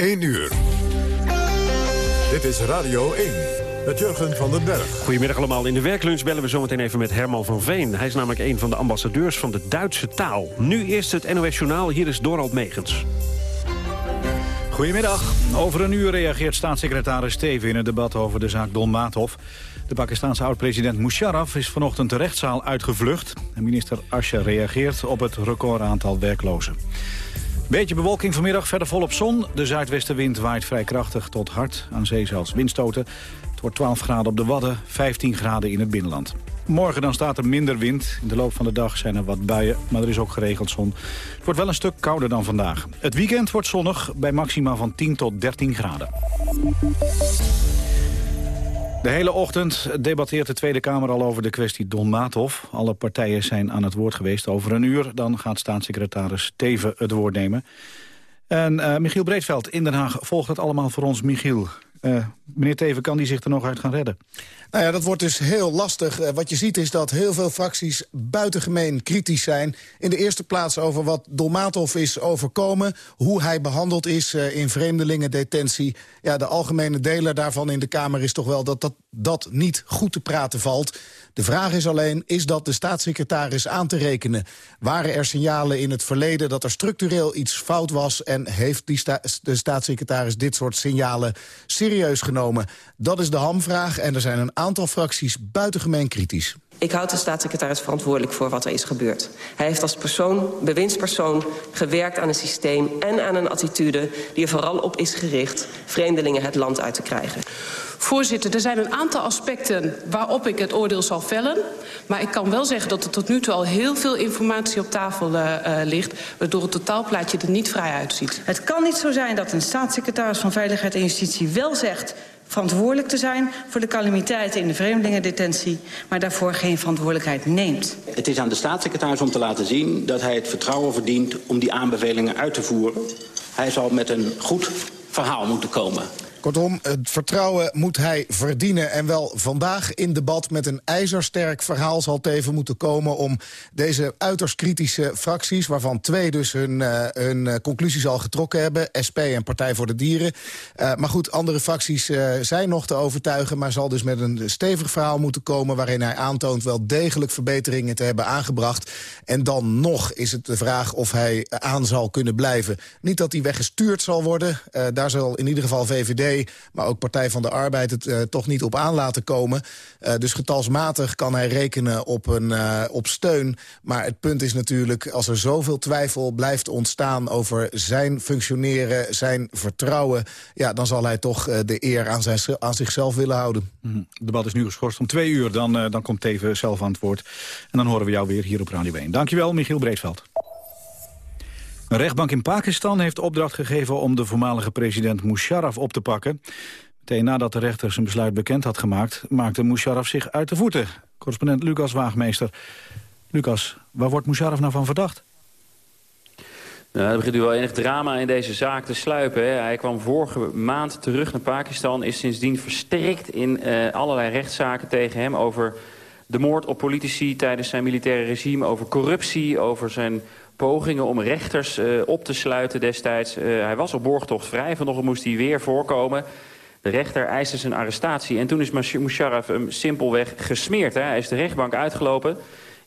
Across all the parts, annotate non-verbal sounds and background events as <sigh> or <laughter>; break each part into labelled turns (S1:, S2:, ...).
S1: 1 uur. Dit is Radio 1 met Jurgen van den Berg.
S2: Goedemiddag allemaal. In de werklunch bellen we zometeen even met Herman van Veen. Hij is namelijk een van de ambassadeurs van de Duitse taal. Nu eerst het NOS Journaal. Hier is Dorald Megens.
S3: Goedemiddag. Over een uur reageert staatssecretaris Steven in het debat over de zaak Don Maathoff. De Pakistanse oud-president Musharraf is vanochtend de rechtszaal uitgevlucht. En minister Asher reageert op het recordaantal werklozen. Beetje bewolking vanmiddag, verder volop zon. De zuidwestenwind waait vrij krachtig tot hard, aan zee zelfs windstoten. Het wordt 12 graden op de Wadden, 15 graden in het binnenland. Morgen dan staat er minder wind. In de loop van de dag zijn er wat buien, maar er is ook geregeld zon. Het wordt wel een stuk kouder dan vandaag. Het weekend wordt zonnig bij maxima van 10 tot 13 graden. De hele ochtend debatteert de Tweede Kamer al over de kwestie Don Maathoff. Alle partijen zijn aan het woord geweest. Over een uur dan gaat staatssecretaris Teven het woord nemen. En uh, Michiel Breedveld in Den Haag volgt het allemaal voor ons. Michiel, uh, meneer Teven, kan die zich er nog uit gaan redden?
S4: Nou ja, dat wordt dus heel lastig. Uh, wat je ziet is dat heel veel fracties buitengemeen kritisch zijn. In de eerste plaats over wat Dolmatov is overkomen. Hoe hij behandeld is uh, in vreemdelingendetentie. Ja, de algemene deler daarvan in de Kamer is toch wel dat dat, dat niet goed te praten valt. De vraag is alleen, is dat de staatssecretaris aan te rekenen? Waren er signalen in het verleden dat er structureel iets fout was... en heeft die sta de staatssecretaris dit soort signalen serieus genomen? Dat is de hamvraag en er zijn een aantal fracties buitengemeen kritisch.
S5: Ik houd de staatssecretaris verantwoordelijk voor wat er is gebeurd. Hij heeft als persoon, bewindspersoon, gewerkt aan een systeem en aan een attitude die er vooral op is gericht vreemdelingen het land uit te krijgen.
S6: Voorzitter, er zijn een aantal aspecten waarop ik het oordeel zal vellen. Maar ik kan wel zeggen dat er tot nu toe al heel veel informatie op tafel uh, ligt... waardoor het totaalplaatje er niet vrij uitziet.
S7: Het kan niet zo zijn dat een staatssecretaris van Veiligheid en Justitie wel zegt verantwoordelijk te zijn voor de calamiteiten in de vreemdelingendetentie... maar daarvoor geen verantwoordelijkheid neemt.
S8: Het is aan de staatssecretaris om te laten zien dat hij het vertrouwen verdient... om die aanbevelingen uit te voeren. Hij zal met een goed verhaal moeten komen.
S4: Kortom, het vertrouwen moet hij verdienen. En wel vandaag in debat met een ijzersterk verhaal zal Teven moeten komen... om deze uiterst kritische fracties, waarvan twee dus hun, uh, hun uh, conclusies al getrokken hebben... SP en Partij voor de Dieren. Uh, maar goed, andere fracties zijn nog te overtuigen... maar zal dus met een stevig verhaal moeten komen... waarin hij aantoont wel degelijk verbeteringen te hebben aangebracht. En dan nog is het de vraag of hij aan zal kunnen blijven. Niet dat hij weggestuurd zal worden. daar zal in ieder geval VVD maar ook Partij van de Arbeid het uh, toch niet op aan laten komen. Uh, dus getalsmatig kan hij rekenen op, een, uh, op steun. Maar het punt is natuurlijk, als er zoveel twijfel blijft ontstaan... over zijn functioneren, zijn vertrouwen... ja, dan zal hij toch de eer aan, zijn, aan zichzelf willen houden.
S3: Mm, het debat is nu geschorst om twee uur. Dan, dan komt Teven zelf aan het woord. En dan horen we jou weer hier op Radio 1. Dankjewel, Michiel Breedveld. Een rechtbank in Pakistan heeft opdracht gegeven om de voormalige president Musharraf op te pakken. Meteen nadat de rechter zijn besluit bekend had gemaakt, maakte Musharraf zich uit de voeten. Correspondent Lucas Waagmeester. Lucas, waar wordt Musharraf nou van verdacht?
S9: Nou, er begint nu wel enig drama in deze zaak te sluipen. Hè. Hij kwam vorige maand terug naar Pakistan, is sindsdien verstrikt in uh, allerlei rechtszaken tegen hem over de moord op politici tijdens zijn militaire regime, over corruptie, over zijn pogingen om rechters uh, op te sluiten destijds. Uh, hij was op borgtocht vrij, vanochtend moest hij weer voorkomen. De rechter eiste zijn arrestatie en toen is Musharraf hem simpelweg gesmeerd. Hè. Hij is de rechtbank uitgelopen,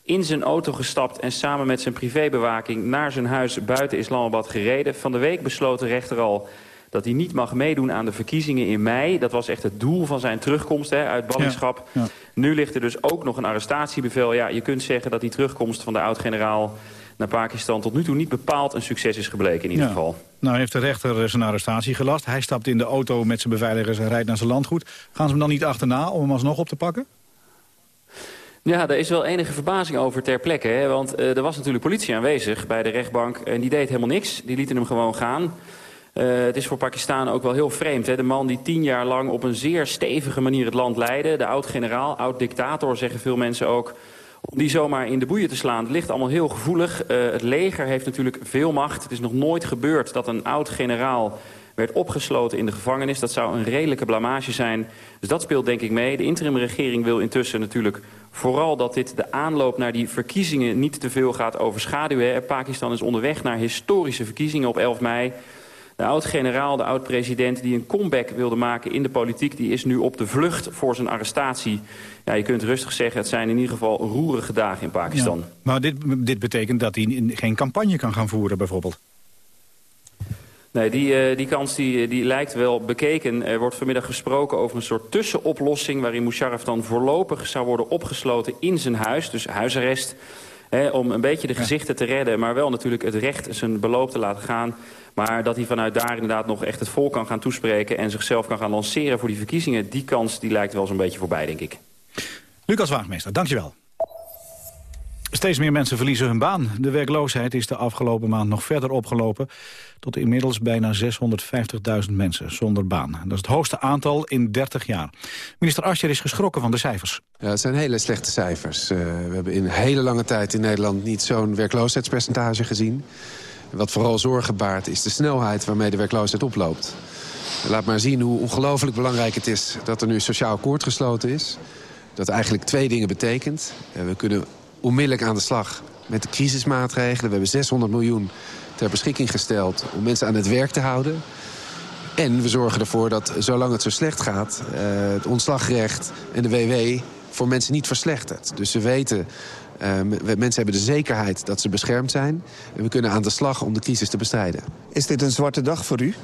S9: in zijn auto gestapt... en samen met zijn privébewaking naar zijn huis buiten Islamabad gereden. Van de week besloot de rechter al dat hij niet mag meedoen aan de verkiezingen in mei. Dat was echt het doel van zijn terugkomst hè, uit ballingschap. Ja, ja. Nu ligt er dus ook nog een arrestatiebevel. Ja, je kunt zeggen dat die terugkomst van de oud-generaal naar Pakistan tot nu toe niet bepaald een succes is gebleken in ieder ja. geval.
S3: Nou heeft de rechter zijn arrestatie gelast. Hij stapt in de auto met zijn beveiligers en rijdt naar zijn landgoed. Gaan ze hem dan niet achterna om hem alsnog op te pakken?
S9: Ja, daar is wel enige verbazing over ter plekke. Hè? Want uh, er was natuurlijk politie aanwezig bij de rechtbank en die deed helemaal niks. Die lieten hem gewoon gaan. Uh, het is voor Pakistan ook wel heel vreemd. Hè? De man die tien jaar lang op een zeer stevige manier het land leidde. De oud-generaal, oud-dictator zeggen veel mensen ook om die zomaar in de boeien te slaan. Het ligt allemaal heel gevoelig. Uh, het leger heeft natuurlijk veel macht. Het is nog nooit gebeurd dat een oud-generaal werd opgesloten in de gevangenis. Dat zou een redelijke blamage zijn. Dus dat speelt denk ik mee. De interimregering wil intussen natuurlijk vooral dat dit de aanloop naar die verkiezingen niet te veel gaat overschaduwen. Pakistan is onderweg naar historische verkiezingen op 11 mei. De oud-generaal, de oud-president die een comeback wilde maken in de politiek... die is nu op de vlucht voor zijn arrestatie. Ja, je kunt rustig zeggen, het zijn in ieder geval roerige dagen in Pakistan.
S3: Maar dit, dit betekent dat hij geen campagne kan gaan voeren bijvoorbeeld?
S9: Nee, die, uh, die kans die, die lijkt wel bekeken. Er wordt vanmiddag gesproken over een soort tussenoplossing... waarin Musharraf dan voorlopig zou worden opgesloten in zijn huis. Dus huisarrest, hè, om een beetje de gezichten te redden... maar wel natuurlijk het recht zijn beloop te laten gaan. Maar dat hij vanuit daar inderdaad nog echt het volk kan gaan toespreken... en zichzelf kan gaan lanceren voor die verkiezingen... die kans die lijkt wel zo'n beetje voorbij, denk ik.
S3: Lucas Waagmeester, dankjewel. Steeds meer mensen verliezen hun baan. De werkloosheid is de afgelopen maand nog verder opgelopen... tot inmiddels bijna 650.000 mensen zonder baan. Dat is het hoogste aantal in 30 jaar. Minister Ascher is geschrokken van de cijfers.
S10: Ja, het zijn hele slechte cijfers. Uh, we hebben in hele lange tijd in Nederland niet zo'n werkloosheidspercentage gezien. Wat vooral zorgen baart is de snelheid waarmee de werkloosheid oploopt. Laat maar zien hoe ongelooflijk belangrijk het is dat er nu sociaal akkoord gesloten is. Dat eigenlijk twee dingen betekent. Uh, we kunnen onmiddellijk aan de slag met de crisismaatregelen. We hebben 600 miljoen ter beschikking gesteld om mensen aan het werk te houden. En we zorgen ervoor dat, zolang het zo slecht gaat... Uh, het ontslagrecht en de WW voor mensen niet verslechtert. Dus ze weten, uh, mensen hebben de zekerheid dat ze beschermd zijn. En we kunnen aan de slag om de crisis te bestrijden.
S11: Is dit een zwarte dag voor u?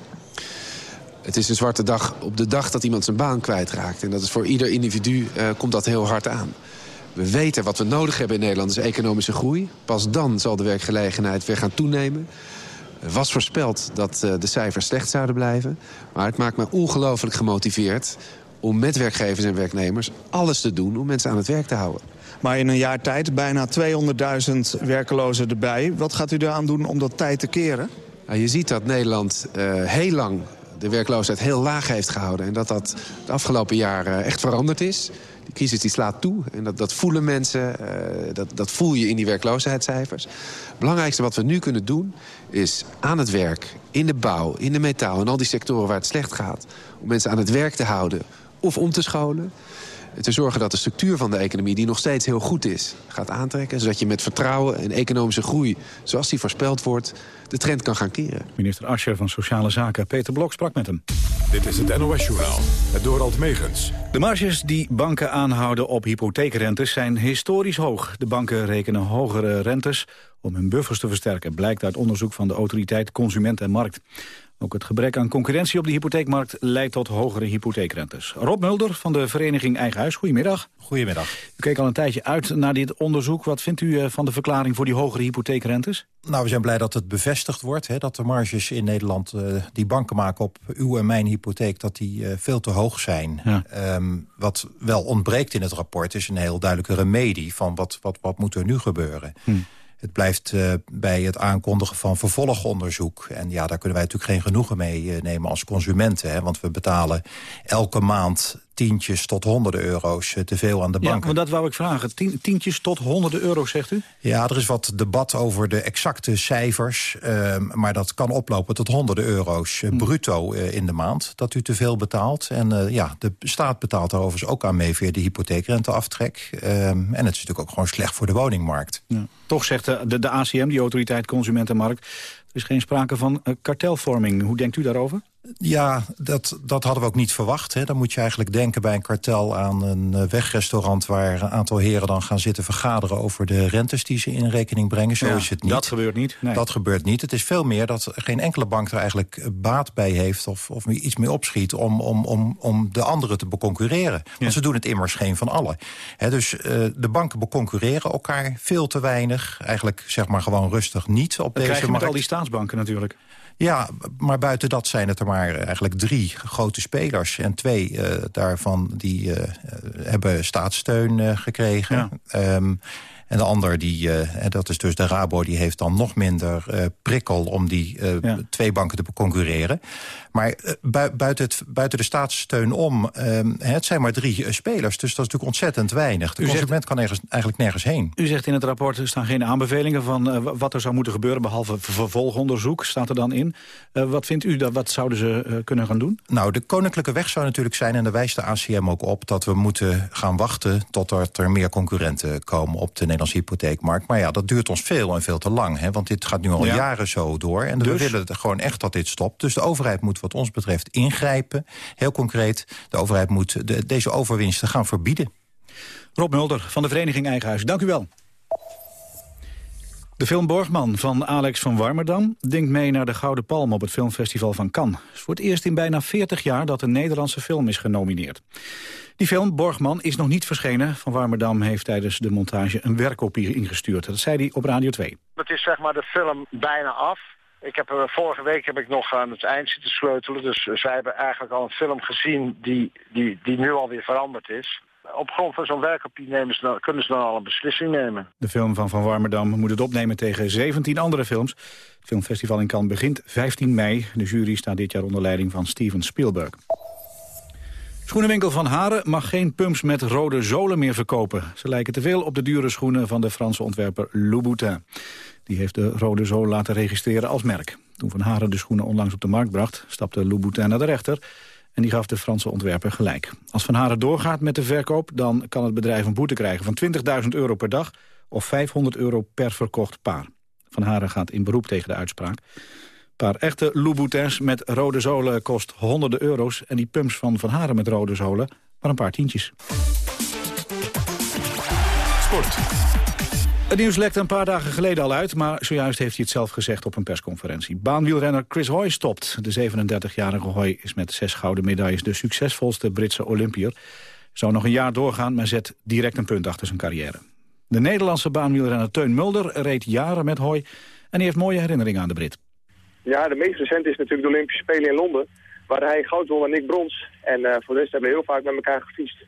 S10: Het is een zwarte dag op de dag dat iemand zijn baan kwijtraakt. En dat is voor ieder individu uh, komt dat heel hard aan. We weten wat we nodig hebben in Nederland is economische groei. Pas dan zal de werkgelegenheid weer gaan toenemen. Er was voorspeld dat uh, de cijfers slecht zouden blijven. Maar het maakt me ongelooflijk gemotiveerd om met werkgevers en werknemers alles te doen om mensen aan het werk te houden.
S11: Maar in een jaar tijd bijna 200.000 werkelozen erbij. Wat gaat u eraan doen om dat tijd te keren?
S10: Nou, je ziet dat Nederland uh, heel lang de werkloosheid heel laag heeft gehouden. En dat dat de afgelopen jaren echt veranderd is. De crisis die slaat toe en dat, dat voelen mensen, uh, dat, dat voel je in die werkloosheidscijfers. Het belangrijkste wat we nu kunnen doen is aan het werk, in de bouw, in de metaal... en al die sectoren waar het slecht gaat, om mensen aan het werk te houden of om te scholen te zorgen dat de structuur van de economie, die nog steeds heel goed is, gaat aantrekken. Zodat je met vertrouwen en economische groei, zoals die voorspeld wordt, de trend kan gaan keren.
S3: Minister Ascher van Sociale Zaken, Peter Blok, sprak met hem.
S1: Dit is het NOS-journaal, het Dorald Megens.
S3: De marges die banken aanhouden op hypotheekrentes zijn historisch hoog. De banken rekenen hogere rentes om hun buffers te versterken... blijkt uit onderzoek van de autoriteit Consument en Markt. Ook het gebrek aan concurrentie op de hypotheekmarkt leidt tot hogere hypotheekrentes. Rob Mulder van de vereniging Eigen Huis, goedemiddag.
S12: Goedemiddag.
S3: U keek al een tijdje uit naar dit onderzoek. Wat vindt u eh, van de verklaring voor die hogere hypotheekrentes?
S12: Nou, we zijn blij dat het bevestigd wordt. Hè, dat de marges in Nederland uh, die banken maken op uw en mijn hypotheek... dat die uh, veel te hoog zijn. Ja. Um, wat wel ontbreekt in het rapport is een heel duidelijke remedie... van wat, wat, wat moet er nu gebeuren. Hm. Het blijft uh, bij het aankondigen van vervolgonderzoek. En ja, daar kunnen wij natuurlijk geen genoegen mee uh, nemen als consumenten. Hè, want we betalen elke maand tientjes tot honderden euro's te veel aan de banken.
S3: Ja, maar dat wou ik vragen. tientjes tot honderden euro's, zegt u?
S12: Ja, er is wat debat over de exacte cijfers. Uh, maar dat kan oplopen tot honderden euro's hm. bruto uh, in de maand... dat u te veel betaalt. En ja, de staat betaalt daar overigens ook aan mee... via de hypotheekrenteaftrek. en het is natuurlijk ook gewoon slecht voor de woningmarkt. Ja.
S3: Toch zegt de, de, de ACM, die autoriteit Consumentenmarkt... er is geen sprake van kartelvorming. Hoe denkt u daarover?
S12: Ja, dat, dat hadden we ook niet verwacht. Hè. Dan moet je eigenlijk denken bij een kartel aan een uh, wegrestaurant... waar een aantal heren dan gaan zitten vergaderen over de rentes die ze in rekening brengen. Zo
S3: ja,
S12: is het niet.
S3: Dat gebeurt niet. Nee.
S12: Dat gebeurt niet. Het is veel meer dat geen enkele bank er eigenlijk baat bij heeft... of, of iets mee opschiet om, om, om, om de anderen te beconcurreren. Want ja. ze doen het immers geen van allen. He, dus uh, de banken beconcurreren elkaar veel te weinig. Eigenlijk zeg maar gewoon rustig niet op
S3: dat
S12: deze
S3: markt.
S12: met
S3: al die staatsbanken natuurlijk.
S12: Ja, maar buiten dat zijn het er maar eigenlijk drie grote spelers. En twee uh, daarvan die uh, hebben staatssteun uh, gekregen. Ja. Um, en de ander, die, uh, dat is dus de Rabo, die heeft dan nog minder uh, prikkel... om die uh, ja. twee banken te concurreren. Maar bu buiten, het, buiten de staatssteun om, het zijn maar drie spelers. Dus dat is natuurlijk ontzettend weinig. De u consument zegt, kan eigenlijk nergens heen.
S3: U zegt in het rapport, er staan geen aanbevelingen van wat er zou moeten gebeuren... behalve vervolgonderzoek, staat er dan in. wat vindt u, dat, wat zouden ze kunnen gaan doen?
S12: Nou, de koninklijke weg zou natuurlijk zijn, en daar wijst de ACM ook op... dat we moeten gaan wachten tot er, er meer concurrenten komen op de Nederlandse Nederlandse hypotheekmarkt. Maar ja, dat duurt ons veel en veel te lang. Hè, want dit gaat nu al jaren zo door. En we
S3: Dus?
S12: willen gewoon echt dat dit stopt. Dus de overheid moet wat ons betreft ingrijpen. Heel concreet, de overheid moet de, deze overwinsten gaan verbieden.
S3: Rob Mulder van de Vereniging Eigenhuis, dank u wel. De film Borgman van Alex van Warmerdam denkt mee naar de Gouden Palm op het filmfestival van Cannes. Het is voor het eerst in bijna 40 jaar dat een Nederlandse film is genomineerd. Die film, Borgman, is nog niet verschenen. Van Warmerdam heeft tijdens de montage een werkkopie ingestuurd. Dat zei hij op Radio 2.
S13: Het is zeg maar de film bijna af. Ik heb, eh, vorige week heb ik nog aan het eind zitten sleutelen. Dus eh, zij hebben eigenlijk al een film gezien die, die, die nu alweer veranderd is. Op grond van zo'n werkkopie nemen ze dan, kunnen ze dan al een beslissing nemen.
S3: De film van Van Warmerdam moet het opnemen tegen 17 andere films. Het filmfestival in Cannes begint 15 mei. De jury staat dit jaar onder leiding van Steven Spielberg. Schoenenwinkel Van Haren mag geen pumps met rode zolen meer verkopen. Ze lijken te veel op de dure schoenen van de Franse ontwerper Louboutin. Die heeft de rode zool laten registreren als merk. Toen Van Haren de schoenen onlangs op de markt bracht... stapte Louboutin naar de rechter en die gaf de Franse ontwerper gelijk. Als Van Haren doorgaat met de verkoop... dan kan het bedrijf een boete krijgen van 20.000 euro per dag... of 500 euro per verkocht paar. Van Haren gaat in beroep tegen de uitspraak. Een paar echte Louboutins met rode zolen kost honderden euro's... en die pumps van Van Haren met rode zolen maar een paar tientjes.
S1: Sport.
S3: Het nieuws lekte een paar dagen geleden al uit... maar zojuist heeft hij het zelf gezegd op een persconferentie. Baanwielrenner Chris Hoy stopt. De 37-jarige Hoy is met zes gouden medailles... de succesvolste Britse Olympier. Zou nog een jaar doorgaan, maar zet direct een punt achter zijn carrière. De Nederlandse baanwielrenner Teun Mulder reed jaren met Hoy... en hij heeft mooie herinneringen aan de Brit.
S14: Ja, de meest recente is natuurlijk de Olympische Spelen in Londen... waar hij goud won en ik brons. En eh, voor de rest hebben we heel vaak met elkaar gefietst.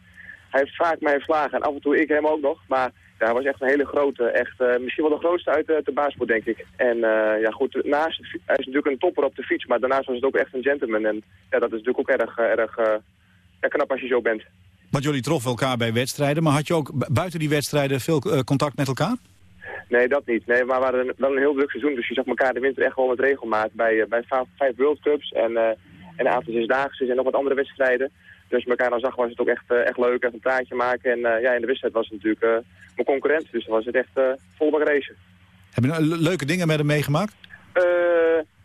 S14: Hij heeft vaak mij verslagen en af en toe ik hem ook nog. Maar ja, hij was echt een hele grote, echt, eh, misschien wel de grootste uit de, de baasport, denk ik. En eh, ja, goed, naast, hij is natuurlijk een topper op de fiets, maar daarnaast was het ook echt een gentleman. En ja, dat is natuurlijk ook erg, eh, erg eh, knap als je zo bent.
S3: Want jullie troffen elkaar bij wedstrijden... maar had je ook bu- buiten die wedstrijden veel eh, contact met elkaar?
S14: Nee, dat niet. Nee, maar we hadden een- wel een heel druk seizoen, dus je zag elkaar de winter echt wel met regelmaat bij, eh, bij vijf, World Cups en, eh, en een aantal zesdaagse en nog wat andere wedstrijden. Dus als je elkaar dan zag was het ook echt, eh, echt leuk, even een praatje maken. En ja, in de wedstrijd was het natuurlijk mijn concurrent, dus dan was het echt uh, volle racen.
S3: Heb je nou le- leuke dingen met hem meegemaakt?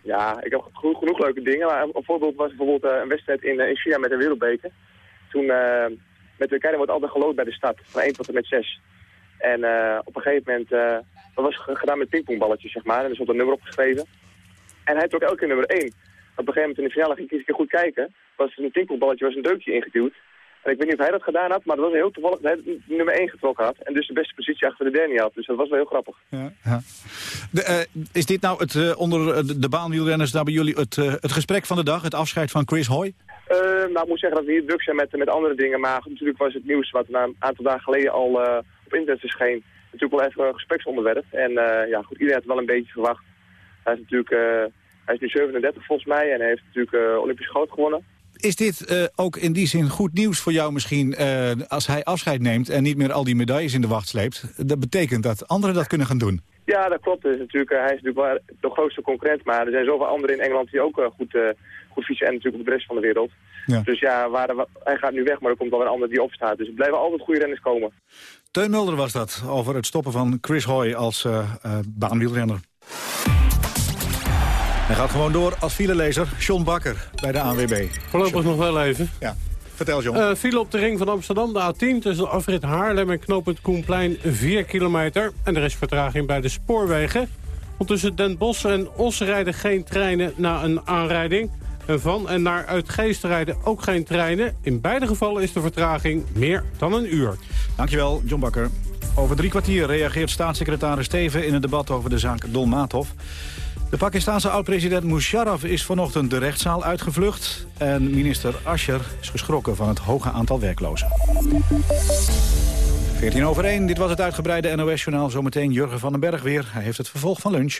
S14: Ja, ik heb genoeg, genoeg leuke dingen. Maar een voorbeeld was bijvoorbeeld een wedstrijd in, in China met een wereldbeker. Toen, met keizer wordt altijd geloot bij de stad, van 1 tot en met 6. En eh, op een gegeven moment, eh, dat was ge- gedaan met pingpongballetjes, zeg maar. En er stond een nummer opgeschreven. En hij trok elke keer nummer 1. Op een gegeven moment in de finale ging ik eens een keer goed kijken. Was een pingpongballetje was een deukje ingeduwd. En ik weet niet of hij dat gedaan had, maar dat was heel toevallig dat hij nummer 1 getrokken had. En dus de beste positie achter de Danny had. Dus dat was wel heel grappig.
S3: Ja, ja. De, eh, is dit nou het, onder de, de baanwielrenners daar bij jullie het, het gesprek van de dag? Het afscheid van Chris Hoy?
S14: Nou, ik moet zeggen dat we hier druk zijn met, met andere dingen. Maar natuurlijk was het nieuws wat een aantal dagen geleden al op internet verscheen. Natuurlijk wel even een gespreksonderwerp. En eh, ja, goed, iedereen had het wel een beetje verwacht. Hij is natuurlijk, eh, hij is nu 37 volgens mij en hij heeft natuurlijk eh, Olympisch goud gewonnen.
S3: Is dit ook in die zin goed nieuws voor jou misschien... als hij afscheid neemt en niet meer al die medailles in de wacht sleept? Dat betekent dat anderen dat kunnen gaan doen.
S14: Ja, dat klopt. Dus natuurlijk, hij is natuurlijk wel de grootste concurrent. Maar er zijn zoveel anderen in Engeland die ook goed, goed fietsen. En natuurlijk op de rest van de wereld.
S3: Ja.
S14: Dus ja, waar- hij gaat nu weg, maar er komt wel een ander die opstaat. Dus er blijven altijd goede renners komen.
S3: Teun Mulder was dat, over het stoppen van Chris Hoy als eh, baanwielrenner. Hij gaat gewoon door als filelezer. John Bakker bij de ANWB.
S15: Voorlopig nog wel even.
S3: Ja, vertel John.
S15: Eh file op de ring van Amsterdam, de A10... tussen de afrit Haarlem en knooppunt Koenplein 4 kilometer. En er is vertraging bij de spoorwegen. Want tussen Den Bosch en Os rijden geen treinen na een aanrijding. En van en naar Uitgeest rijden ook geen treinen. In beide gevallen is de vertraging meer dan een uur.
S3: Dankjewel, John Bakker. Over drie kwartier reageert staatssecretaris Steven in een debat over de zaak Dolmatov. De Pakistanse oud-president Musharraf is vanochtend de rechtszaal uitgevlucht. En minister Ascher is geschrokken van het hoge aantal werklozen. 14 over 1, dit was het uitgebreide NOS-journaal. Zometeen Jurgen van den Berg weer. Hij heeft het vervolg van lunch.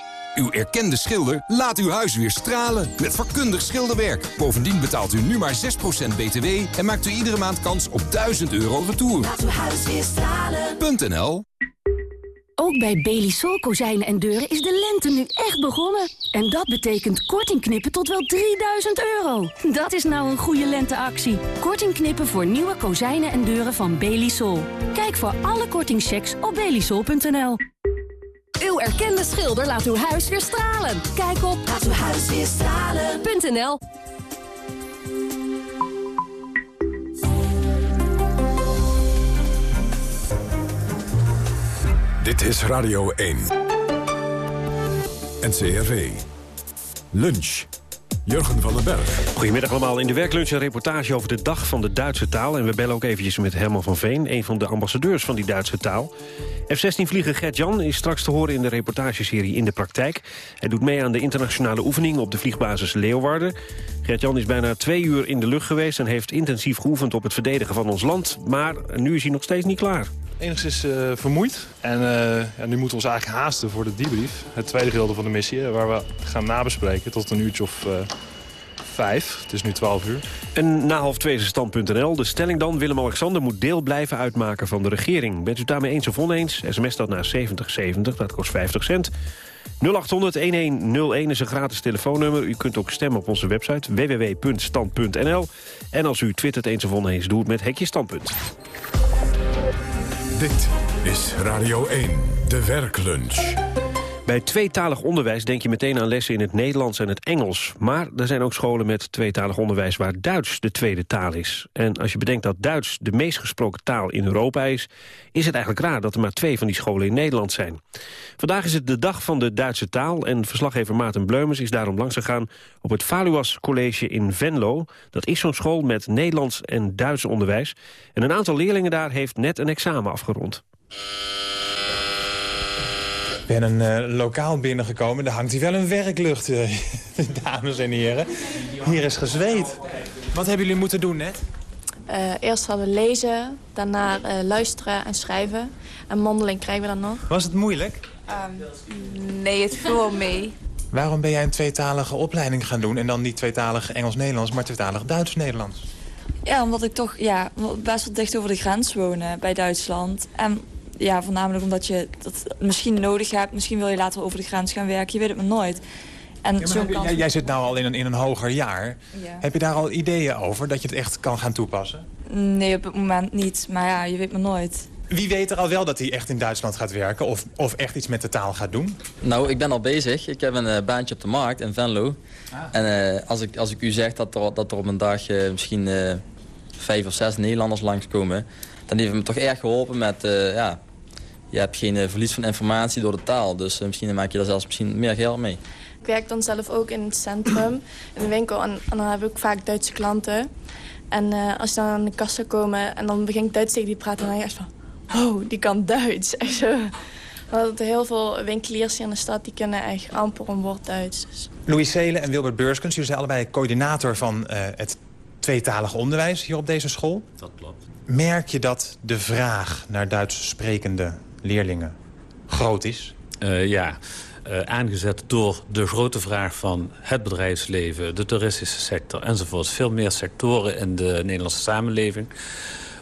S16: Uw erkende schilder laat uw huis weer stralen met vakkundig schilderwerk. Bovendien betaalt u nu maar 6% btw en maakt u iedere maand kans op 1000 euro retour.
S17: Laat uw huis weer stralen.
S16: .nl
S18: Ook bij Belisol kozijnen en deuren is de lente nu echt begonnen. En dat betekent korting knippen tot wel 3000 euro. Dat is nou een goede lenteactie. Korting knippen voor nieuwe kozijnen en deuren van Belisol. Kijk voor alle kortingchecks op belisol.nl. Uw erkende schilder laat uw huis weer stralen. Kijk op
S17: Laat uw huis weer stralen.nl
S1: Dit is Radio 1. NCRV. Lunch. Jurgen van den Berg.
S2: Goedemiddag allemaal. In de werklunch een reportage over de dag van de Duitse taal. En we bellen ook eventjes met Herman van Veen, een van de ambassadeurs van die Duitse taal. F-16-vlieger Gert-Jan is straks te horen in de reportageserie In de Praktijk. Hij doet mee aan de internationale oefening op de vliegbasis Leeuwarden. Gert-Jan is bijna twee uur in de lucht geweest... en heeft intensief geoefend op het verdedigen van ons land. Maar nu is hij nog steeds niet klaar.
S19: Enigszins uh, vermoeid. En uh, ja, nu moeten we ons eigenlijk haasten voor de debrief. Het tweede gedeelte van de missie, waar we gaan nabespreken tot een uurtje of vijf. Het is nu 12 uur.
S2: En na half twee is stand.nl. De stelling dan, Willem-Alexander moet deel blijven uitmaken van de regering. Bent u daarmee eens of oneens? SMS dat naar 7070, dat kost 50 cent. 0800-1101 is een gratis telefoonnummer. U kunt ook stemmen op onze website www.stand.nl. En als u twittert eens of oneens, doe het met Hekje Standpunt.
S1: Dit is Radio 1, de werklunch.
S2: Bij tweetalig onderwijs denk je meteen aan lessen in het Nederlands en het Engels. Maar er zijn ook scholen met tweetalig onderwijs waar Duits de tweede taal is. En als je bedenkt dat Duits de meest gesproken taal in Europa is... is het eigenlijk raar dat er maar twee van die scholen in Nederland zijn. Vandaag is het de dag van de Duitse taal... en verslaggever Maarten Bleumers is daarom langsgegaan op het Valuas College in Venlo. Dat is zo'n school met Nederlands en Duits onderwijs. En een aantal leerlingen daar heeft net een examen afgerond.
S20: Ik ben een uh, lokaal binnengekomen. Daar hangt hier wel een werklucht, uh, <laughs> dames en heren. Hier is gezweet. Wat hebben jullie moeten doen net?
S21: Uh, eerst hadden we lezen, daarna luisteren en schrijven. En mondeling krijgen we dan nog.
S20: Was het moeilijk?
S21: Um, nee, het viel wel mee.
S20: Waarom ben jij een tweetalige opleiding gaan doen... en dan niet tweetalig Engels-Nederlands, maar tweetalig Duits-Nederlands?
S21: Ja, omdat ik toch ja, best wel dicht over de grens woon bij Duitsland. En ja, voornamelijk omdat je dat misschien nodig hebt. Misschien wil je later over de grens gaan werken. Je weet het maar nooit. En
S20: ja, maar jij, jij, zit nou al in een, in een hoger jaar. Ja. Heb je daar al ideeën over dat je het echt kan gaan toepassen?
S21: Nee, op het moment niet. Maar ja, je weet maar nooit.
S20: Wie weet er al wel dat hij echt in Duitsland gaat werken? Of, of echt iets met de taal gaat doen?
S9: Nou, ik ben al bezig. Ik heb een uh, baantje op de markt in Venlo. Ah. En uh, als, ik, als ik u zeg dat er, dat er op een dag uh, misschien vijf of zes Nederlanders langskomen... dan heeft het me toch erg geholpen met... ja, je hebt geen uh, verlies van informatie door de taal. Dus uh, misschien maak je daar zelfs misschien meer geld mee.
S21: Ik werk dan zelf ook in het centrum, in de winkel. En, en dan heb ik ook vaak Duitse klanten. En uh, als ze dan aan de kassa komen en dan begin ik Duits tegen die te praten... dan denk ik echt van, oh, die kan Duits. <laughs> Echt zo. Want heel veel winkeliers hier in de stad die kunnen echt amper een woord Duits. Dus.
S20: Louis Seelen en Wilbert Beurskens, jullie zijn allebei coördinator van het tweetalig onderwijs hier op deze school.
S22: Dat klopt.
S20: Merk je dat de vraag naar Duits sprekende leerlingen groot is?
S22: Uh, ja, uh, aangezet door de grote vraag van het bedrijfsleven... de toeristische sector enzovoort. Veel meer sectoren in de Nederlandse samenleving...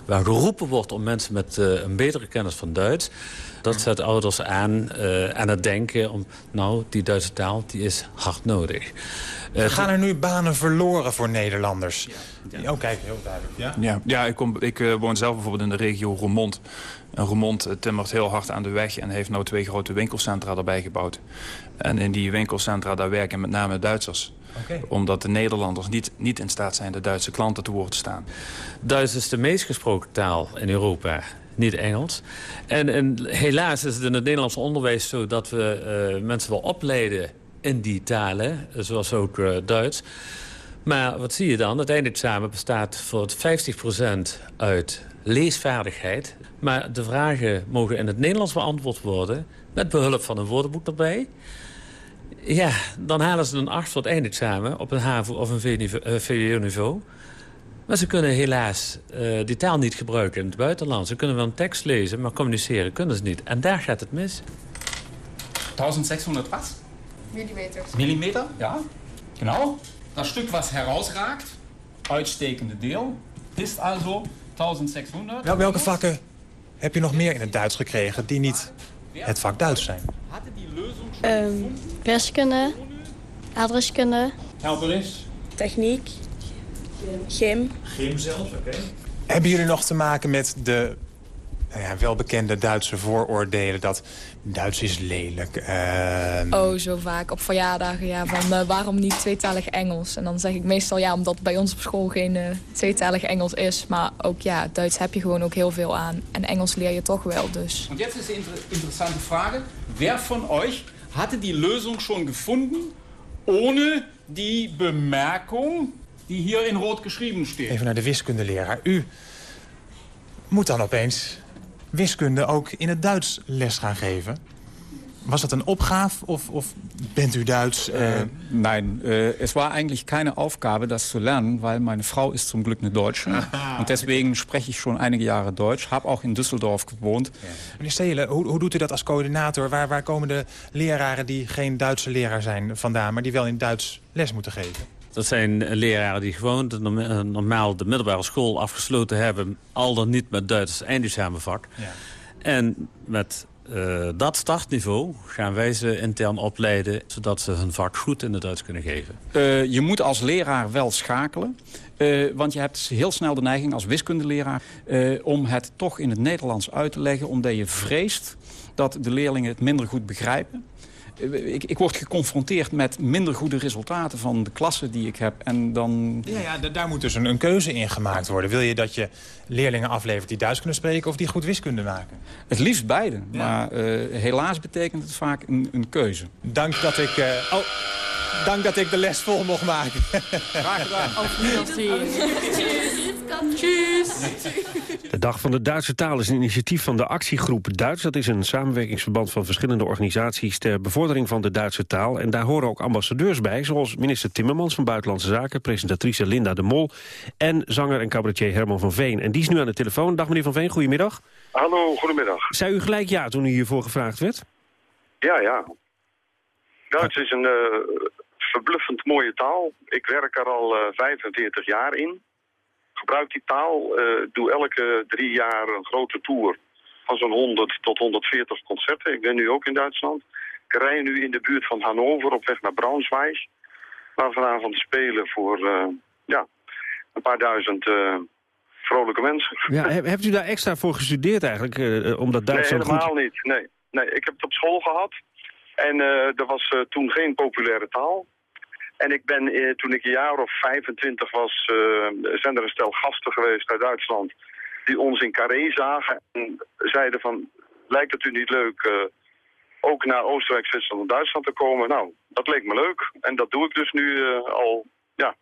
S22: waar geroepen wordt om mensen met uh, een betere kennis van Duits... dat zet ouders aan, aan het denken om... nou, die Duitse taal die is hard nodig.
S20: Gaan er nu banen verloren voor Nederlanders? Ja. Oh, kijk, heel duidelijk. Ja,
S23: ja, ja ik, kom, ik uh, woon zelf bijvoorbeeld in de regio Roermond.
S24: En Roermond eh, timmert heel hard aan de weg en heeft nou twee grote winkelcentra erbij gebouwd. En in die winkelcentra daar werken met name Duitsers. Omdat de Nederlanders niet, niet in staat zijn de Duitse klanten te woord te staan.
S22: Duits is de meest gesproken taal in Europa niet Engels. En, en, helaas is het in het Nederlandse onderwijs zo... dat we uh, mensen wel opleiden in die talen, zoals ook uh, Duits. Maar wat zie je dan? Het eindexamen bestaat voor het 50% uit leesvaardigheid. Maar de vragen mogen in het Nederlands beantwoord worden... met behulp van een woordenboek erbij. Ja, dan halen ze een 8 voor het eindexamen... op een HAVO of een VWO-niveau. Maar ze kunnen helaas uh, die taal niet gebruiken in het buitenland. Ze kunnen wel een tekst lezen, maar communiceren kunnen ze niet. En daar gaat het mis.
S25: 1600 wat?
S21: Millimeter.
S25: Millimeter, ja. Genau. Das Stück, was herausragt, uitstekende deel, is also 1600.
S20: Wel, welke vakken heb je nog meer in het Duits gekregen die niet het vak Duits zijn?
S21: Um, wiskunde, adreskunde.
S25: Helper is?
S21: Techniek. Gym.
S25: Gym zelfs, oké. Okay.
S20: Hebben jullie nog te maken met de nou ja, welbekende Duitse vooroordelen... dat Duits is lelijk? Uh...
S21: Oh, zo vaak. Op verjaardagen, ja. Van uh, waarom niet tweetalig Engels? En dan zeg ik meestal ja, omdat bij ons op school geen uh, tweetalig Engels is. Maar ook ja, Duits heb je gewoon ook heel veel aan. En Engels leer je toch wel, dus.
S25: En jetzt is de inter interessante vraag. Wer van euch hatte die Lösung schon gefunden... ohne die Bemerkung die hier in rood geschreven staat.
S20: Even naar de wiskundeleraar. U moet dan opeens wiskunde ook in het Duits les gaan geven. Was dat een opgave of, of bent u Duits?
S25: Uh... nein, uh, es war eigentlich keine Aufgabe, das zu lernen, weil meine Frau ist zum Glück eine Deutsche. <laughs> und deswegen spreche ich schon einige Jahre Deutsch, habe auch in Düsseldorf gewohnt.
S20: Ja. Meneer Stelen, hoe, hoe doet u dat als coördinator? Waar, waar komen de leraren die geen Duitse leraar zijn vandaan... maar die wel in Duits les moeten geven?
S22: Dat zijn leraren die gewoon de, normaal de middelbare school afgesloten hebben... al dan niet met Duits eindexamenvak. Ja. En met uh, dat startniveau gaan wij ze intern opleiden... zodat ze hun vak goed in het Duits kunnen geven.
S25: Uh, je moet als leraar wel schakelen. Uh, want je hebt heel snel de neiging als wiskundeleraar... om het toch in het Nederlands uit te leggen... omdat je vreest dat de leerlingen het minder goed begrijpen. Ik, ik, word geconfronteerd met minder goede resultaten van de klassen die ik heb. En dan...
S20: Ja, ja daar moet dus een, een, keuze in gemaakt worden. Wil je dat je leerlingen aflevert die Duits kunnen spreken... of die goed wiskunde maken?
S25: Het liefst beide. Ja. Maar uh, helaas betekent het vaak een, een keuze.
S20: Dank dat ik... Uh, oh. Dank dat ik de les vol mocht maken.
S25: Graag gedaan.
S21: Auf
S2: De Dag van de Duitse Taal is een initiatief van de actiegroep Duits. Dat is een samenwerkingsverband van verschillende organisaties... ter bevordering van de Duitse taal. En daar horen ook ambassadeurs bij, zoals minister Timmermans van Buitenlandse Zaken... presentatrice Linda de Mol en zanger en cabaretier Herman van Veen. En die is nu aan de telefoon. Dag meneer van Veen, goedemiddag.
S26: Hallo, goedemiddag.
S2: Zei u gelijk ja toen u hiervoor gevraagd werd?
S26: Ja, ja. Duits is een uh, verbluffend mooie taal. Ik werk er al uh, 45 jaar in gebruik die taal. Uh, doe elke drie jaar een grote tour van zo'n 100 tot 140 concerten. Ik ben nu ook in Duitsland. Ik rij nu in de buurt van Hannover op weg naar Braunschweig. Waar vanavond spelen voor uh, ja, een paar duizend uh, vrolijke mensen.
S2: Ja, hebt u daar extra voor gestudeerd eigenlijk? Uh, omdat Duitsland
S26: nee, helemaal niet. Nee. nee, ik heb het op school gehad. En er was toen geen populaire taal. En ik ben, eh, toen ik een jaar of 25 was, uh, zijn er een stel gasten geweest uit Duitsland... die ons in Carré zagen en zeiden van... lijkt het u niet leuk uh, ook naar Oostenrijk, Zwitserland en Duitsland te komen? Nou, dat leek me leuk. En dat doe ik dus nu uh, al, ja,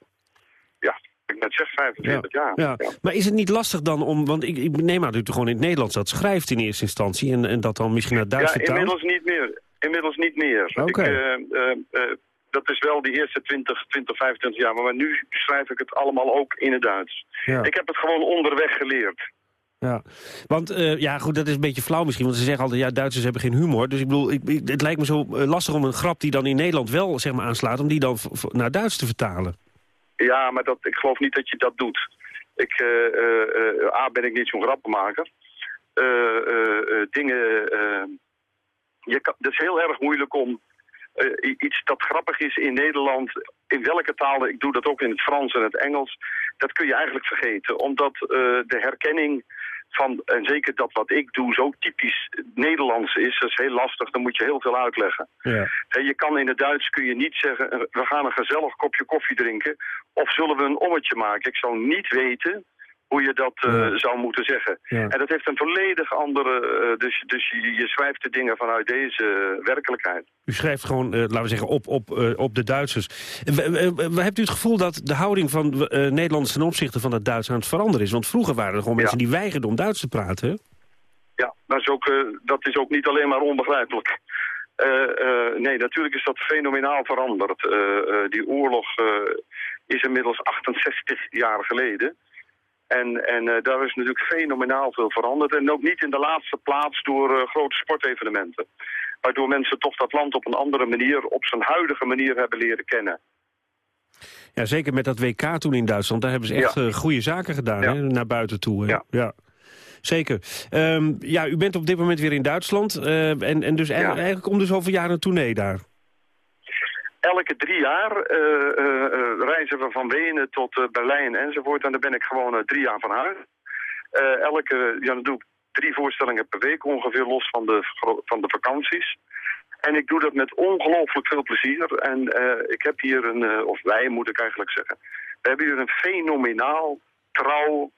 S26: ja, ik net zeg, 45
S2: ja,
S26: jaar.
S2: Ja. ja. Maar is het niet lastig dan om, want ik, ik neem aan dat u gewoon in het Nederlands dat schrijft in eerste instantie... en, en dat dan misschien naar Duits
S26: Ja, inmiddels niet meer. Inmiddels niet meer.
S2: Okay.
S26: Ik, dat is wel die eerste 20, 20, 25 jaar. Maar nu schrijf ik het allemaal ook in het Duits. Ja. Ik heb het gewoon onderweg geleerd.
S2: Ja, want uh, ja, goed, dat is een beetje flauw misschien. Want ze zeggen altijd, ja, Duitsers hebben geen humor. Dus ik bedoel, ik, ik, het lijkt me zo uh, lastig om een grap die dan in Nederland wel zeg maar, aanslaat... om die dan naar Duits te vertalen.
S26: Ja, maar dat, ik geloof niet dat je dat doet. Ik, uh, A, ben ik niet zo'n grappenmaker. dingen... je kan, het is heel erg moeilijk om uh, iets dat grappig is in Nederland, in welke taal, ik doe dat ook in het Frans en het Engels, dat kun je eigenlijk vergeten. Omdat uh, de herkenning van, en zeker dat wat ik doe zo typisch Nederlands is, dat is heel lastig, dan moet je heel veel uitleggen.
S2: Ja.
S26: En je kan in het Duits kun je niet zeggen, eh, we gaan een gezellig kopje koffie drinken, of zullen we een ommetje maken. Ik zou niet weten hoe je dat eh, zou moeten zeggen.
S2: Ja.
S26: En dat heeft een volledig andere, eh, dus, dus je, je schrijft de dingen vanuit deze eh, werkelijkheid.
S2: U schrijft gewoon, laten we zeggen, op, op, op de Duitsers. Hebt u het gevoel dat de houding van Nederlanders ten opzichte van het Duits aan het veranderen is? Want vroeger waren er gewoon mensen die weigerden om Duits te praten.
S26: Ja, dat is ook, dat is ook niet alleen maar onbegrijpelijk. Nee, natuurlijk is dat fenomenaal veranderd. Die oorlog is inmiddels 68 jaar geleden. En, en eh, daar is natuurlijk fenomenaal veel veranderd. En ook niet in de laatste plaats door eh, grote sportevenementen. Waardoor mensen toch dat land op een andere manier, op zijn huidige manier hebben leren kennen.
S2: Ja, zeker met dat WK toen in Duitsland. Daar hebben ze echt
S26: Ja.
S2: eh, goede zaken gedaan hè, naar buiten toe. Hè? Ja. Zeker. Ehm, ja, u bent op dit moment weer in Duitsland. eh, en, en dus eigenlijk, eigenlijk om de zoveel jaar een tournee daar.
S26: Elke drie jaar eh, eh, eh, reizen we van Wenen tot Berlijn enzovoort. En dan ben ik gewoon drie jaar van huis. Elke, ja, dan doe ik drie voorstellingen per week ongeveer los van de, van de vakanties. En ik doe dat met ongelooflijk veel plezier. En ik heb hier een, of wij moet ik eigenlijk zeggen. We hebben hier een fenomenaal, trouw,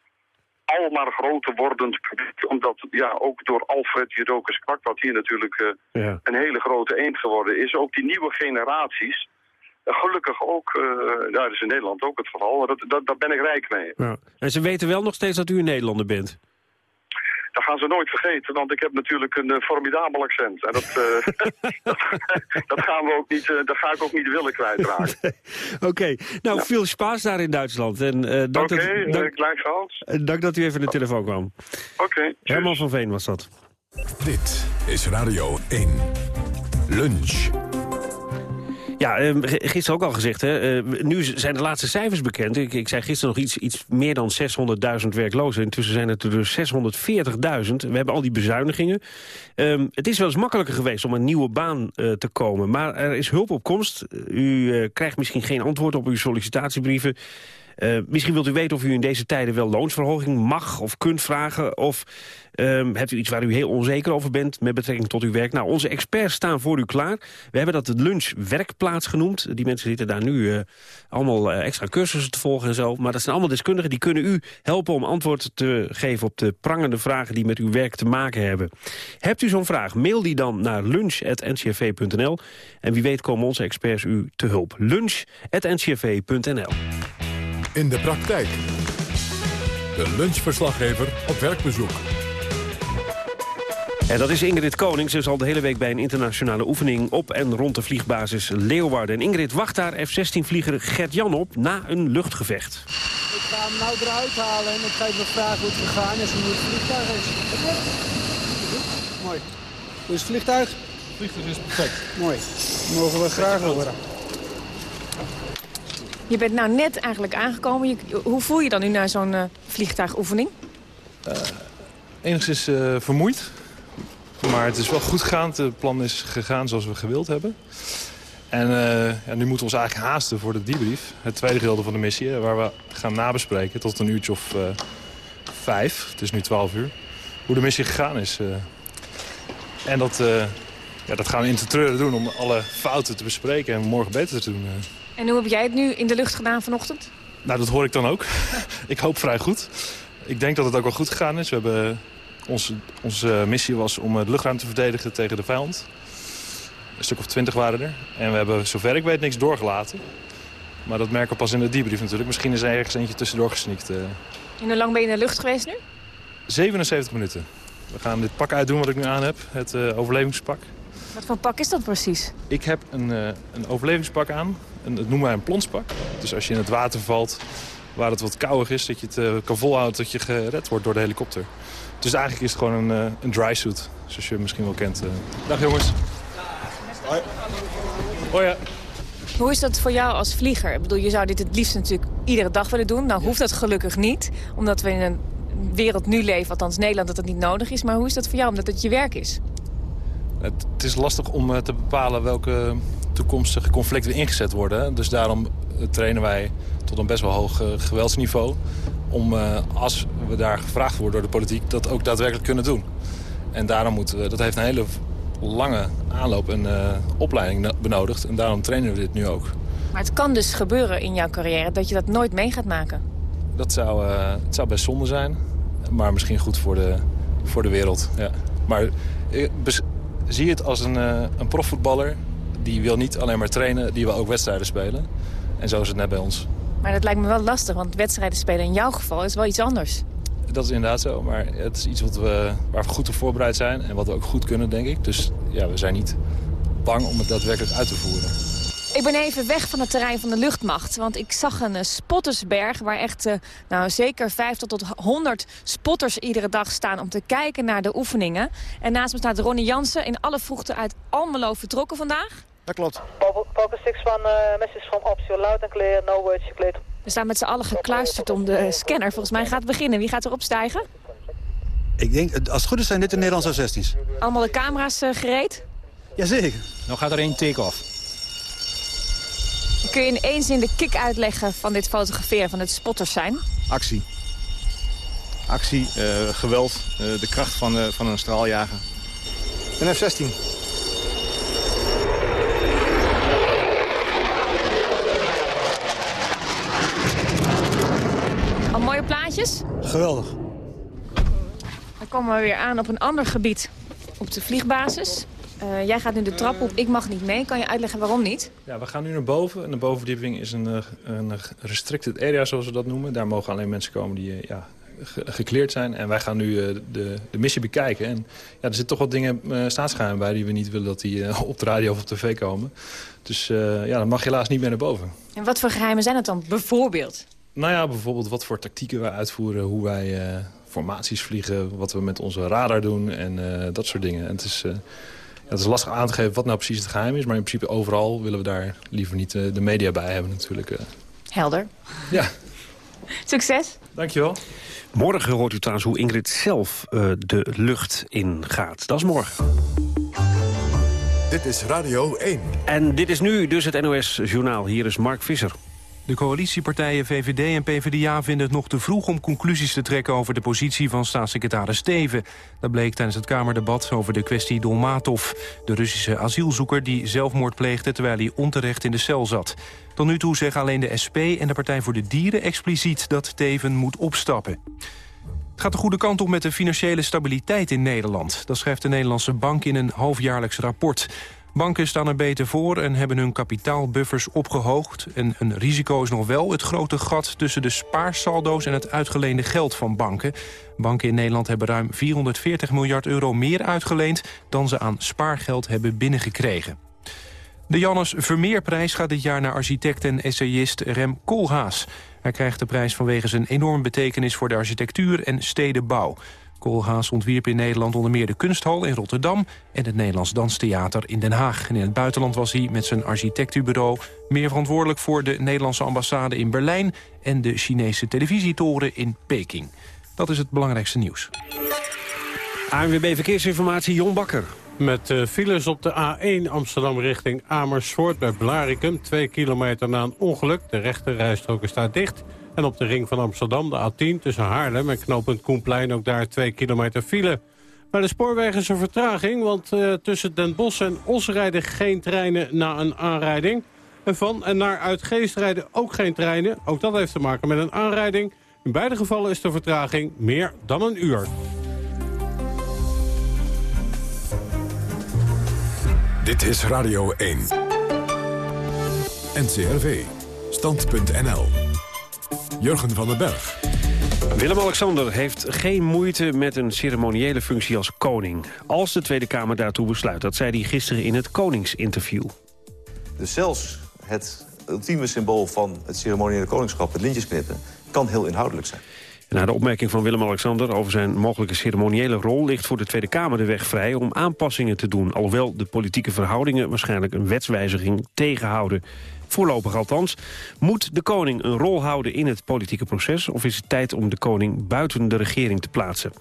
S26: al maar groter wordend publiek. Omdat ja, ook door Alfred Jodocus Kwak, wat hier natuurlijk eh,
S2: Ja.
S26: een hele grote eend geworden is. Ook die nieuwe generaties, eh, gelukkig ook, eh ja, dat is in Nederland ook het geval, dat, dat, daar ben ik rijk mee.
S2: Ja. En ze weten wel nog steeds dat u een Nederlander bent.
S26: Dat gaan ze nooit vergeten, want ik heb natuurlijk een eh, formidabel accent. En dat, eh, <laughs> dat, dat, gaan we ook niet, eh, dat ga ik ook niet willen kwijtraken. <laughs>
S2: Oké, nou veel spaas daar in Duitsland. En, eh, dank,
S26: Oké,
S2: dat, dank, dat u even in de telefoon kwam.
S26: Oké.
S2: Herman van Veen was dat.
S1: Dit is Radio 1. Lunch.
S2: Ja, eh, gisteren ook al gezegd. Hè, eh, nu zijn de laatste cijfers bekend. Ik, ik zei gisteren nog iets, iets meer dan 600.000 werklozen. Intussen zijn het er dus 640.000. We hebben al die bezuinigingen. Ehm, het is wel eens makkelijker geweest om een nieuwe baan eh, te komen. Maar er is hulp op komst. U krijgt misschien geen antwoord op uw sollicitatiebrieven. Eh, misschien wilt u weten of u in deze tijden wel loonsverhoging mag of kunt vragen. Of ehm, hebt u iets waar u heel onzeker over bent met betrekking tot uw werk. Nou, onze experts staan voor u klaar. We hebben dat de lunchwerkplaats genoemd. Die mensen zitten daar nu eh, allemaal eh, extra cursussen te volgen en zo. Maar dat zijn allemaal deskundigen die kunnen u helpen om antwoord te geven op de prangende vragen die met uw werk te maken hebben. Hebt u zo'n vraag, mail die dan naar lunch.ncrv.nl. En wie weet komen onze experts u te hulp. lunch.ncrv.nl.
S1: In de praktijk. De lunchverslaggever op werkbezoek.
S2: En dat is Ingrid Konings. Ze is al de hele week bij een internationale oefening op en rond de vliegbasis Leeuwarden. En Ingrid wacht daar F-16-vlieger Gert-Jan op na een luchtgevecht.
S27: Ik ga hem nou eruit halen en ik ga even vragen hoe het gegaan is en hoe het vliegtuig is. Mooi. Hoe is het vliegtuig? Het vliegtuig is perfect. Mooi. Mogen we graag horen.
S28: Je bent nou net eigenlijk aangekomen. Hoe voel je dan nu na zo'n eh, vliegtuigoefening?
S19: enigszins eh, vermoeid. Maar het is wel goed gegaan. Het plan is gegaan zoals we gewild hebben. En eh, ja, nu moeten we ons eigenlijk haasten voor de debrief. Het tweede gedeelte van de missie. eh, Waar we gaan nabespreken tot een uurtje of eh, vijf. Het is nu twaalf uur. Hoe de missie gegaan is. eh. En dat, eh, ja, dat gaan we in te treuren doen om alle fouten te bespreken. En morgen beter te doen. Eh.
S28: En hoe heb jij het nu in de lucht gedaan vanochtend?
S19: Nou, dat hoor ik dan ook. <laughs> ik hoop vrij goed. Ik denk dat het ook wel goed gegaan is. We hebben, onze, onze missie was om het luchtruim te verdedigen tegen de vijand. Een stuk of twintig waren er. En we hebben, zover ik weet, niks doorgelaten. Maar dat merken we pas in de debrief natuurlijk. Misschien is er ergens eentje tussendoor gesneakt. eh.
S28: En hoe lang ben je in de lucht geweest nu?
S19: 77 minuten. We gaan dit pak uitdoen wat ik nu aan heb. Het eh, overlevingspak.
S28: Wat voor pak is dat precies?
S19: Ik heb een, eh, een overlevingspak aan. Een, dat noemen wij een plonspak. Dus als je in het water valt waar het wat koudig is... dat je het eh, kan volhouden tot je gered wordt door de helikopter. Dus eigenlijk is het gewoon een, eh, een dry suit. Zoals je misschien wel kent. Dag jongens. Hoi. Hoi ja.
S28: Hoe is dat voor jou als vlieger? Ik bedoel, je zou dit het liefst natuurlijk iedere dag willen doen. Nou hoeft dat gelukkig niet, omdat we in een wereld nu leven, althans Nederland, dat dat niet nodig is. Maar hoe is dat voor jou, omdat het je werk is?
S19: Het, het is lastig om eh, te bepalen welke toekomstige conflicten ingezet worden. Dus daarom trainen wij tot een best wel hoog geweldsniveau. Om, als we daar gevraagd worden door de politiek, dat ook daadwerkelijk kunnen doen. En daarom moet, dat heeft een hele lange aanloop en opleiding benodigd. En daarom trainen we dit nu ook.
S28: Maar het kan dus gebeuren in jouw carrière dat je dat nooit mee gaat maken.
S19: Dat zou, uh, het zou best zonde zijn. Maar misschien goed voor de, voor de wereld. Ja. Maar eh, zie het als een, uh, een profvoetballer. Die wil niet alleen maar trainen, die wil ook wedstrijden spelen. En zo is het net bij ons.
S28: Maar dat lijkt me wel lastig, want wedstrijden spelen in jouw geval is wel iets anders.
S19: Dat is inderdaad zo, maar het is iets wat we, waar we goed op voorbereid zijn... en wat we ook goed kunnen, denk ik. Dus ja, we zijn niet bang om het daadwerkelijk uit te voeren.
S28: Ik ben even weg van het terrein van de luchtmacht. Want ik zag een uh, spottersberg waar echt uh, nou, zeker 50 tot 100 spotters iedere dag staan... om te kijken naar de oefeningen. En naast me staat Ronnie Jansen in alle vroegte uit Almelo vertrokken vandaag.
S29: Dat klopt. Focus 6 van uh, message from Option loud and clear, no words clear.
S28: We staan met z'n allen gekluisterd om de scanner. Volgens mij gaat het beginnen. Wie gaat erop stijgen?
S29: Ik denk, als het goed is zijn dit de Nederlandse 16's.
S28: Allemaal de camera's gereed?
S29: Jazeker. Nou gaat er één take-off.
S28: Kun je in één zin de kick uitleggen van dit fotograferen, van het spotters zijn?
S29: Actie. Actie, uh, geweld, uh, de kracht van, uh, van een straaljager. Een F-16.
S28: Al mooie plaatjes?
S29: Geweldig.
S28: Dan komen we weer aan op een ander gebied. Op de vliegbasis. Uh, jij gaat nu de trap op, ik mag niet mee. Kan je uitleggen waarom niet?
S19: Ja, we gaan nu naar boven. En de bovenverdieping is een, eh, een restricted area, zoals we dat noemen. Daar mogen alleen mensen komen die uh, ja, gekleerd zijn. En wij gaan nu de, de missie bekijken. En ja, er zitten toch wat dingen uh, bij die we niet willen dat die <laughs> op de radio of op tv komen. Dus ja, dan mag je helaas niet meer naar boven.
S28: En wat voor geheimen zijn het dan, bijvoorbeeld?
S19: Nou ja, bijvoorbeeld wat voor tactieken wij uitvoeren, hoe wij formaties vliegen, wat we met onze radar doen en dat soort dingen. En het is het is lastig aan te geven wat nou precies het geheim is. Maar in principe overal willen we daar liever niet eh, de media bij hebben natuurlijk. Eh.
S28: Helder.
S19: Ja. <laughs>
S28: Succes.
S19: Dankjewel.
S2: Morgen hoort u trouwens hoe Ingrid zelf uh, de lucht ingaat. Dat is morgen.
S1: Dit is Radio 1.
S2: En dit is nu dus het NOS Journaal. Hier is Mark Visser.
S30: De coalitiepartijen VVD en PvdA vinden het nog te vroeg om conclusies te trekken over de positie van staatssecretaris Steven. Dat bleek tijdens het Kamerdebat over de kwestie Dolmatov, de Russische asielzoeker die zelfmoord pleegde terwijl hij onterecht in de cel zat. Tot nu toe zeggen alleen de SP en de Partij voor de Dieren expliciet dat Steven moet opstappen. Het gaat de goede kant op met de financiële stabiliteit in Nederland. Dat schrijft de Nederlandse Bank in een halfjaarlijks rapport. Banken staan er beter voor en hebben hun kapitaalbuffers opgehoogd. En een risico is nog wel het grote gat tussen de spaarsaldo's... en het uitgeleende geld van banken. Banken in Nederland hebben ruim 440 miljard euro meer uitgeleend... dan ze aan spaargeld hebben binnengekregen. De Jannes Vermeerprijs gaat dit jaar naar architect en essayist Rem Koolhaas. Hij krijgt de prijs vanwege zijn enorme betekenis voor de architectuur en stedenbouw. Koolhaas ontwierp in Nederland onder meer de Kunsthal in Rotterdam... en het Nederlands Danstheater in Den Haag. En in het buitenland was hij met zijn architectuurbureau... meer verantwoordelijk voor de Nederlandse ambassade in Berlijn... en de Chinese televisietoren in Peking. Dat is het belangrijkste nieuws.
S2: ANWB Verkeersinformatie, Jon Bakker.
S31: Met uh, files op de A1 Amsterdam richting Amersfoort bij Blarikum. Twee kilometer na een ongeluk. De rechte rijstrook staat dicht... En op de ring van Amsterdam, de A10, tussen Haarlem en knooppunt Koenplein... ook daar twee kilometer file. Bij de spoorwegen is er vertraging, want uh, tussen Den Bosch en Os rijden geen treinen na een aanrijding. En van en naar Uitgeest rijden ook geen treinen. Ook dat heeft te maken met een aanrijding. In beide gevallen is de vertraging meer dan een uur.
S1: Dit is Radio 1. NCRV. Stand.nl Jurgen van den Berg.
S2: Willem-Alexander heeft geen moeite met een ceremoniële functie als koning. Als de Tweede Kamer daartoe besluit. Dat zei hij gisteren in het koningsinterview.
S32: Dus zelfs het ultieme symbool van het ceremoniële koningschap... het lintjesknippen, kan heel inhoudelijk zijn.
S2: Na de opmerking van Willem-Alexander over zijn mogelijke ceremoniële rol... ligt voor de Tweede Kamer de weg vrij om aanpassingen te doen. Alhoewel de politieke verhoudingen waarschijnlijk een wetswijziging tegenhouden. Voorlopig althans. Moet de koning een rol houden in het politieke proces... of is het tijd om de koning buiten de regering te plaatsen?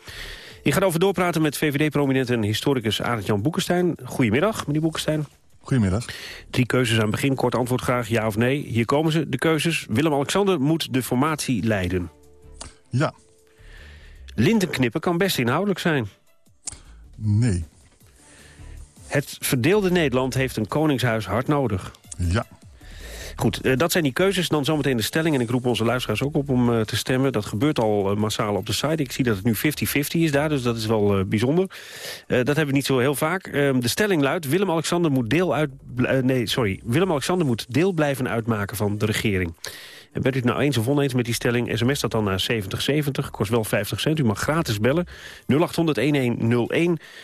S2: Ik ga over doorpraten met VVD-prominent en historicus Arend-Jan Boekenstein. Goedemiddag, meneer Boekenstein.
S33: Goedemiddag.
S2: Drie keuzes aan het begin, kort antwoord graag, ja of nee. Hier komen ze, de keuzes. Willem-Alexander moet de formatie leiden.
S33: Ja.
S2: Lintenknippen kan best inhoudelijk zijn.
S33: Nee.
S2: Het verdeelde Nederland heeft een koningshuis hard nodig.
S33: Ja.
S2: Goed, eh, dat zijn die keuzes. Dan zometeen de stelling. En ik roep onze luisteraars ook op om eh, te stemmen. Dat gebeurt al eh, massaal op de site. Ik zie dat het nu 50-50 is daar, dus dat is wel bijzonder. dat hebben we niet zo heel vaak. Ehm, de stelling luidt, Willem-Alexander moet deel nee, sorry. Willem-Alexander moet deel blijven uitmaken van de regering. En bent u het nou eens of oneens met die stelling? SMS dat dan naar 7070, kost wel 50 cent. U mag gratis bellen, 0800-1101.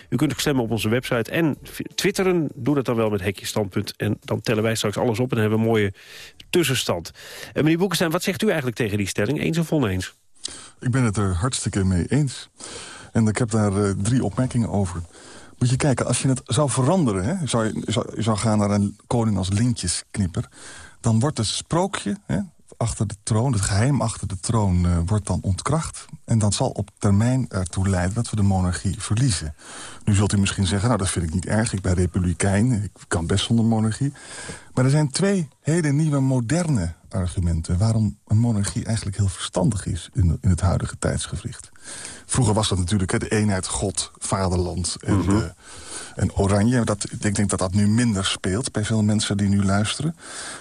S2: U kunt ook stemmen op onze website en twitteren. Doe dat dan wel met Hekje Standpunt. En dan tellen wij straks alles op en hebben we een mooie tussenstand. En eh, meneer Boekenstein, wat zegt u eigenlijk tegen die stelling? Eens of oneens?
S33: Ik ben het er hartstikke mee eens. En ik heb daar uh, drie opmerkingen over. Moet je kijken, als je het zou veranderen... Hè, zou je, zou, je zou gaan naar een koning als lintjesknipper... dan wordt het sprookje, hè, achter de troon, het geheim achter de troon, uh, wordt dan ontkracht. En dat zal op termijn ertoe leiden dat we de monarchie verliezen. Nu zult u misschien zeggen, nou dat vind ik niet erg, ik ben republikein, ik kan best zonder monarchie. Maar er zijn twee hele nieuwe, moderne argumenten... waarom een monarchie eigenlijk heel verstandig is in, in het huidige tijdsgevricht. Vroeger was dat natuurlijk de eenheid God, vaderland en, mm en oranje. Dat, ik denk dat dat nu minder speelt bij veel mensen die nu luisteren.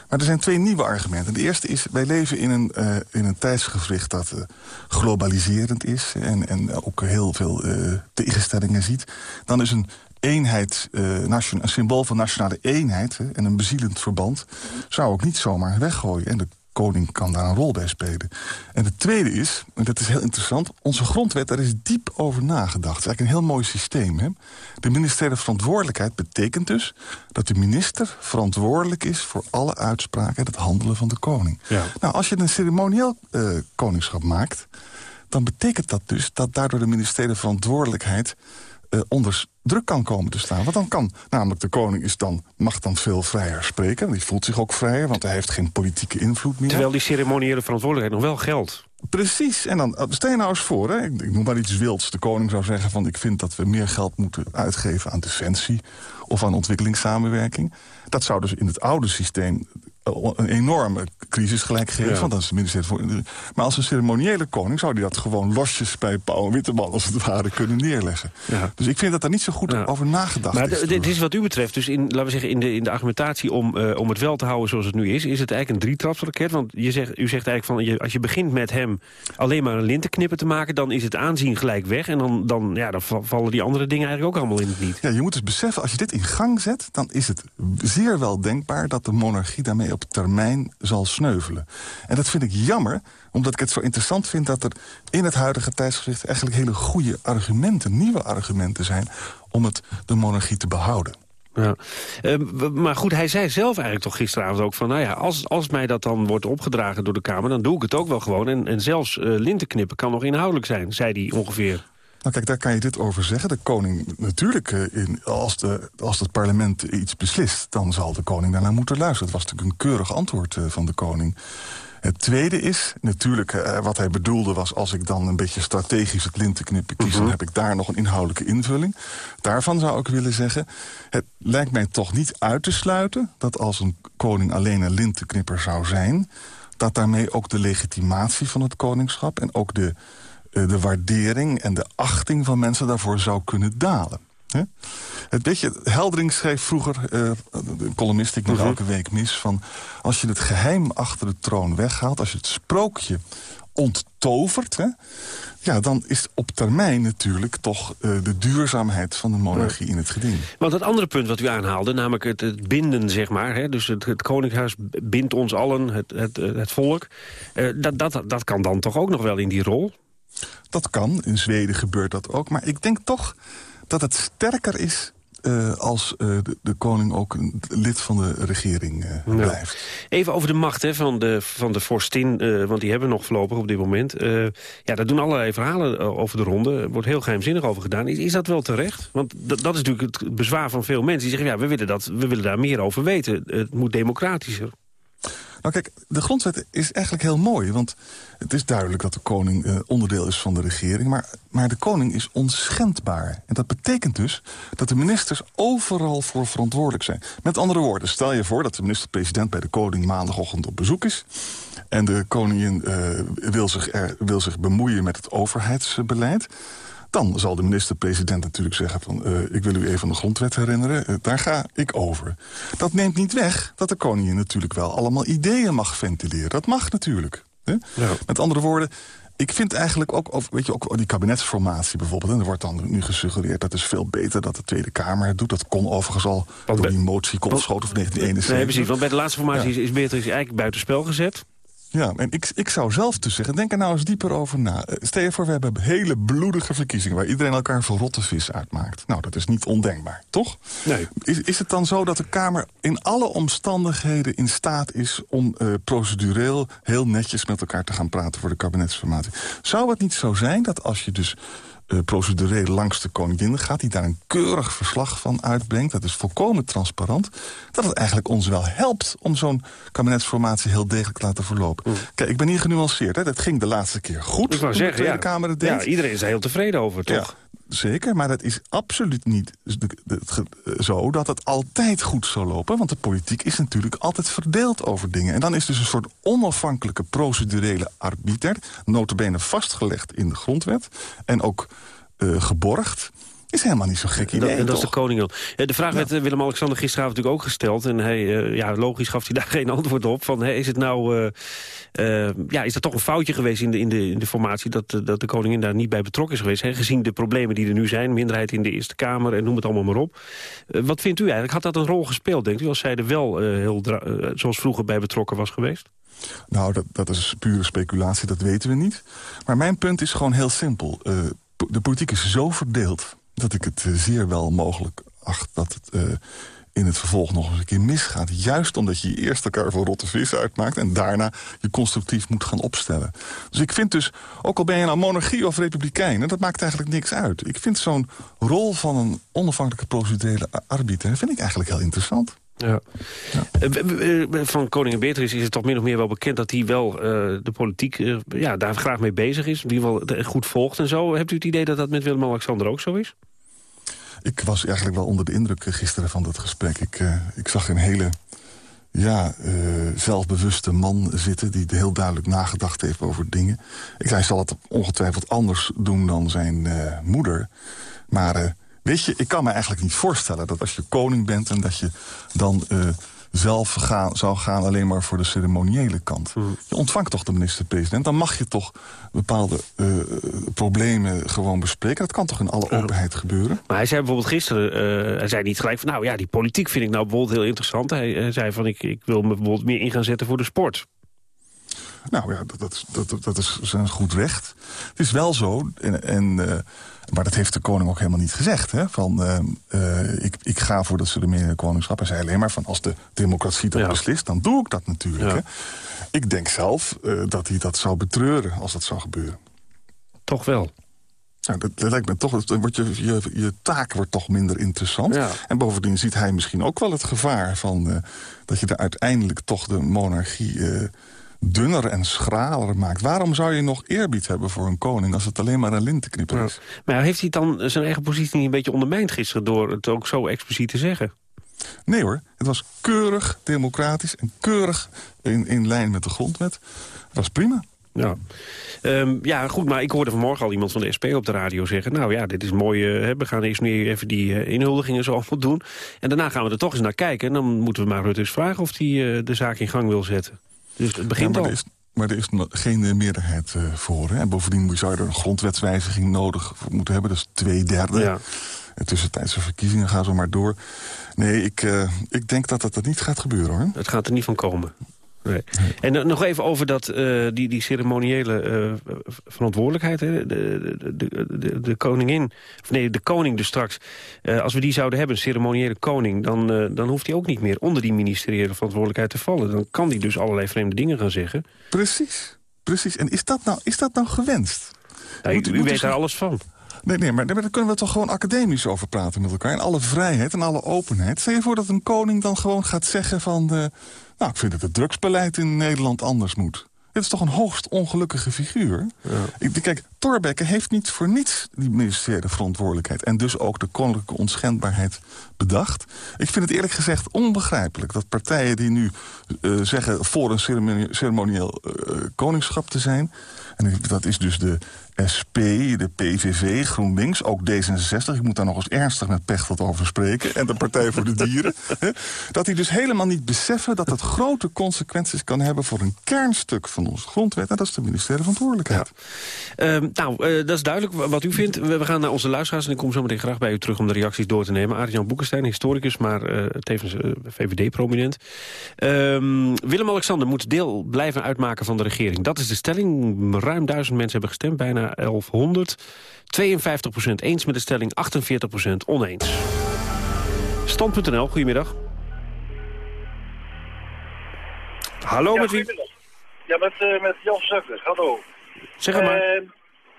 S33: Maar er zijn twee nieuwe argumenten. De eerste is, wij leven in een, uh, in een tijdsgevricht dat uh, globaliserend is... en, en ook heel veel uh, tegenstellingen ziet. Dan is een eenheid, een symbool van nationale eenheid... en een bezielend verband, zou ik niet zomaar weggooien. En de koning kan daar een rol bij spelen. En het tweede is, en dat is heel interessant... onze grondwet, daar is diep over nagedacht. Het is eigenlijk een heel mooi systeem. Hè? De ministeriële verantwoordelijkheid betekent dus... dat de minister verantwoordelijk is voor alle uitspraken... en het handelen van de koning. Ja. Nou, als je een ceremonieel uh, koningschap maakt... dan betekent dat dus dat daardoor de ministeriële verantwoordelijkheid... Uh, onder druk kan komen te staan. Want dan kan, namelijk de koning is dan, mag dan veel vrijer spreken. Die voelt zich ook vrijer, want hij heeft geen politieke invloed meer.
S2: Terwijl die ceremoniële verantwoordelijkheid nog wel geldt.
S33: Precies, en dan stel je nou eens voor, hè, ik, ik noem maar iets wilds. De koning zou zeggen van ik vind dat we meer geld moeten uitgeven aan defensie of aan ontwikkelingssamenwerking. Dat zou dus in het oude systeem een enorme crisis gelijk geven. Want dat is het ministerie voor. Maar als een ceremoniële koning zou die dat gewoon losjes bij Pauw en Witteman als het ware kunnen neerleggen. Ja. Dus ik vind dat daar niet zo goed over nagedacht
S2: maar
S33: is.
S2: Dit is wat u betreft, dus in, laten we zeggen, in de, in de argumentatie om, uh, om het wel te houden zoals het nu is, is het eigenlijk een drietrapsraket. Want je zegt, u zegt eigenlijk van, je, als je begint met hem alleen maar een lintenknippen te maken, dan is het aanzien gelijk weg. En dan, dan, ja, dan vallen die andere dingen eigenlijk ook allemaal in het niet.
S33: Ja, je moet dus beseffen, als je dit in gang zet, dan is het zeer wel denkbaar dat de monarchie daarmee op termijn zal sneuvelen. En dat vind ik jammer, omdat ik het zo interessant vind... dat er in het huidige tijdsgericht eigenlijk hele goede argumenten... nieuwe argumenten zijn om het, de monarchie te behouden.
S2: Ja. Uh, maar goed, hij zei zelf eigenlijk toch gisteravond ook van... nou ja, als, als mij dat dan wordt opgedragen door de Kamer... dan doe ik het ook wel gewoon. En, en zelfs uh, lintenknippen kan nog inhoudelijk zijn, zei hij ongeveer.
S33: Nou kijk, daar kan je dit over zeggen. De koning, natuurlijk, eh, in, als, de, als het parlement iets beslist... dan zal de koning daarnaar moeten luisteren. Het was natuurlijk een keurig antwoord uh, van de koning. Het tweede is, natuurlijk, uh, wat hij bedoelde was... als ik dan een beetje strategisch het lintenknippen kies... dan mhm. heb ik daar nog een inhoudelijke invulling. Daarvan zou ik willen zeggen... het lijkt mij toch niet uit te sluiten... dat als een koning alleen een lintenknipper zou zijn... dat daarmee ook de legitimatie van het koningschap... en ook de eh, de waardering en de achting van mensen daarvoor zou kunnen dalen. Het beetje, Heldering schreef vroeger, uh, de columnist ik nog mhm. elke week mis... van als je het geheim achter de troon weghaalt... als je het sprookje onttovert... Hè, ja, dan is op termijn natuurlijk toch uh, de duurzaamheid van de monarchie in het geding.
S2: Want het andere punt wat u aanhaalde, namelijk het, het binden, zeg maar... Hè, dus het, het, Koninkhuis bindt ons allen, het, het, het volk... Uh, dat, dat, dat kan dan toch ook nog wel in die rol?
S33: Dat kan, in Zweden gebeurt dat ook. Maar ik denk toch dat het sterker is uh, als uh, de, de, koning ook een lid van de regering uh, blijft.
S2: Even over de macht hè, van, de, van de vorstin, want die hebben we nog voorlopig op dit moment. ja, daar doen allerlei verhalen over de ronde. Er wordt heel geheimzinnig over gedaan. Is, is dat wel terecht? Want dat is natuurlijk het bezwaar van veel mensen. Die zeggen, ja, we willen, dat, we willen daar meer over weten. Het moet democratischer.
S33: Nou kijk, de grondwet is eigenlijk heel mooi. Want het is duidelijk dat de koning uh, onderdeel is van de regering. Maar, maar de koning is onschendbaar. En dat betekent dus dat de ministers overal voor verantwoordelijk zijn. Met andere woorden, stel je voor dat de minister-president bij de koning maandagochtend op bezoek is. En de koningin uh, wil, zich er, wil zich bemoeien met het overheidsbeleid. Dan zal de minister-president natuurlijk zeggen van... Uh, ik wil u even de grondwet herinneren, uh, daar ga ik over. Dat neemt niet weg dat de koningin natuurlijk wel allemaal ideeën mag ventileren. Dat mag natuurlijk. Hè? Ja. Met andere woorden, ik vind eigenlijk ook, weet je, ook die kabinetsformatie bijvoorbeeld... en er wordt dan nu gesuggereerd dat is veel beter dat de Tweede Kamer het doet. Dat kon overigens al want door die motie Koolschoten van 1971.
S2: Nee, precies, want bij de laatste formatie ja. is Beatrix eigenlijk buitenspel gezet.
S33: Ja, en ik, ik zou zelf dus zeggen, denk er nou eens dieper over na. Stel je voor, we hebben hele bloedige verkiezingen... waar iedereen elkaar voor rotte vis uitmaakt. Nou, dat is niet ondenkbaar, toch?
S2: Nee.
S33: Is, is het dan zo dat de Kamer in alle omstandigheden in staat is... om uh, procedureel heel netjes met elkaar te gaan praten voor de kabinetsformatie? Zou het niet zo zijn dat als je dus uh, procedureel langs de koningin gaat... die daar een keurig verslag van uitbrengt, dat is volkomen transparant... dat het eigenlijk ons wel helpt om zo'n kabinetsformatie heel degelijk te laten verlopen. Mm. Kijk, ik ben hier genuanceerd. Hè. Dat ging de laatste keer goed
S2: ik wou zeggen,
S33: de Tweede
S2: ja.
S33: Kamer het deed.
S2: Ja, iedereen is er heel tevreden over, toch?
S33: Ja. Zeker, maar dat is absoluut niet de, zo dat het altijd goed zou lopen. Want de politiek is natuurlijk altijd verdeeld over dingen. En dan is dus een soort onafhankelijke procedurele arbiter... notabene vastgelegd in de grondwet en ook uh, geborgd is helemaal niet zo gek idee,
S2: En dat, dat is de koning. De vraag werd ja. Willem-Alexander gisteravond natuurlijk ook gesteld. En hij, uh, ja, logisch gaf hij daar <laughs> geen antwoord op. Van, is het nou, uh, uh, ja, is dat toch een foutje geweest in de, in de, in de formatie... Dat, dat de koningin daar niet bij betrokken is geweest? Hè? Gezien de problemen die er nu zijn, minderheid in de Eerste Kamer... en noem het allemaal maar op. wat vindt u eigenlijk? Had dat een rol gespeeld, denkt u? Als zij er wel heel zoals vroeger bij betrokken was geweest?
S33: Nou, dat, dat is pure speculatie, dat weten we niet. Maar mijn punt is gewoon heel simpel. de politiek is zo verdeeld dat ik het uh, zeer wel mogelijk acht dat het uh, in het vervolg nog eens een keer misgaat. Juist omdat je eerst elkaar voor rotte vis uitmaakt... en daarna je constructief moet gaan opstellen. Dus ik vind dus, ook al ben je nou monarchie of republikein... dat maakt eigenlijk niks uit. Ik vind zo'n rol van een onafhankelijke procedurele arbiter... vind ik eigenlijk heel interessant.
S2: Ja. ja. Van koningin Beatrix is het toch min of meer wel bekend... dat hij wel uh, de politiek uh, ja, daar graag mee bezig is. Die wel goed volgt en zo. Hebt u het idee dat dat met Willem-Alexander ook zo is?
S33: Ik was eigenlijk wel onder de indruk gisteren van dat gesprek. Ik, uh, ik zag een hele ja, zelfbewuste man zitten... die heel duidelijk nagedacht heeft over dingen. Ik, hij zal het ongetwijfeld anders doen dan zijn moeder. Maar... Weet je, ik kan me eigenlijk niet voorstellen dat als je koning bent... en dat je dan uh, zelf gaan, zou gaan alleen maar voor de ceremoniële kant. Mm. Je ontvangt toch de minister-president. Dan mag je toch bepaalde uh, problemen gewoon bespreken. Dat kan toch in alle openheid gebeuren?
S2: Maar hij zei bijvoorbeeld gisteren... Uh, hij zei niet gelijk van... nou ja, die politiek vind ik nou bijvoorbeeld heel interessant. Hij, hij zei van ik, ik wil me bijvoorbeeld meer in gaan zetten voor de sport.
S33: Nou ja, dat, dat, dat, dat is zijn goed recht. Het is wel zo, en, en, uh, maar dat heeft de koning ook helemaal niet gezegd. Hè, van, uh, uh, ik, ik ga voor dat ceremoniële koningschap. Hij zei alleen maar van als de democratie dat ja. beslist, dan doe ik dat natuurlijk. Ja. Hè. Ik denk zelf dat hij dat zou betreuren als dat zou gebeuren.
S2: Toch wel?
S33: Nou, dat, dat, lijkt me toch, dan wordt je, je, je taak wordt toch minder interessant.
S2: Ja.
S33: En bovendien ziet hij misschien ook wel het gevaar van dat je er uiteindelijk toch de monarchie dunner en schraler maakt. Waarom zou je nog eerbied hebben voor een koning... als het alleen maar een lintenknipper is?
S2: Ja. Maar heeft hij dan zijn eigen positie niet een beetje ondermijnd gisteren... door het ook zo expliciet te zeggen?
S33: Nee hoor, het was keurig democratisch... en keurig in, in lijn met de grondwet. Het was prima.
S2: Ja. Um, ja, goed, maar ik hoorde vanmorgen al iemand van de SP op de radio zeggen... nou ja, dit is mooi, uh, we gaan eerst nu even die uh, inhuldigingen zo allemaal doen... en daarna gaan we er toch eens naar kijken... en dan moeten we maar Rutte eens vragen of hij uh, de zaak in gang wil zetten. Dus het begint
S33: ja,
S2: al.
S33: Er is, maar er is geen meerderheid uh, voor. Hè? En bovendien zou je er een grondwetswijziging nodig moeten hebben. Dat is twee derde.
S2: Ja.
S33: En tussentijdse verkiezingen gaan zo maar door. Nee, ik, uh, ik denk dat dat er niet gaat gebeuren, hoor.
S2: Het gaat er niet van komen. Nee. En uh, nog even over dat, uh, die, die ceremoniële uh, verantwoordelijkheid. Hè? De, de, de, de, de koningin, of nee, de koning dus straks. als we die zouden hebben, een ceremoniële koning... Dan, dan hoeft hij ook niet meer onder die ministeriële verantwoordelijkheid te vallen. Dan kan hij dus allerlei vreemde dingen gaan zeggen.
S33: Precies, precies. En is dat nou, is dat nou gewenst?
S2: Ja, u, u weet daar alles van.
S33: Nee, nee, maar, daar kunnen we toch gewoon academisch over praten met elkaar. En alle vrijheid en alle openheid. Stel je voor dat een koning dan gewoon gaat zeggen van... Uh, nou, ik vind dat het drugsbeleid in Nederland anders moet. Dit is toch een hoogst ongelukkige figuur? Ja. kijk, Thorbecke heeft niet voor niets die ministeriële verantwoordelijkheid... en dus ook de koninklijke onschendbaarheid bedacht. Ik vind het eerlijk gezegd onbegrijpelijk dat partijen die nu uh, zeggen... voor een ceremonieel uh, koningschap te zijn... en dat is dus de SP, de PVV, GroenLinks, ook D66. Ik moet daar nog eens ernstig met Pechtold over spreken. En de Partij voor de Dieren. <laughs> dat die dus helemaal niet beseffen dat het grote consequenties kan hebben... voor een kernstuk van onze grondwet. En dat is de ministerie verantwoordelijkheid.
S2: Ja. Uh, nou, uh, dat is duidelijk wat u vindt. We gaan naar onze luisteraars en ik kom zo meteen graag bij u terug... om de reacties door te nemen. Arjan Boekenstein, historicus, maar uh, tevens uh, VVD-prominent. Ehm, Willem-Alexander moet deel blijven uitmaken van de regering. Dat is de stelling. Ruim duizend mensen hebben gestemd, bijna 1100. 52% eens met de stelling, 48% oneens. Stand.nl, goedemiddag. Hallo,
S34: ja,
S2: met wie?
S34: Ja, met, uh, met Jan Seffer. Hallo.
S2: Zeg maar. Uh,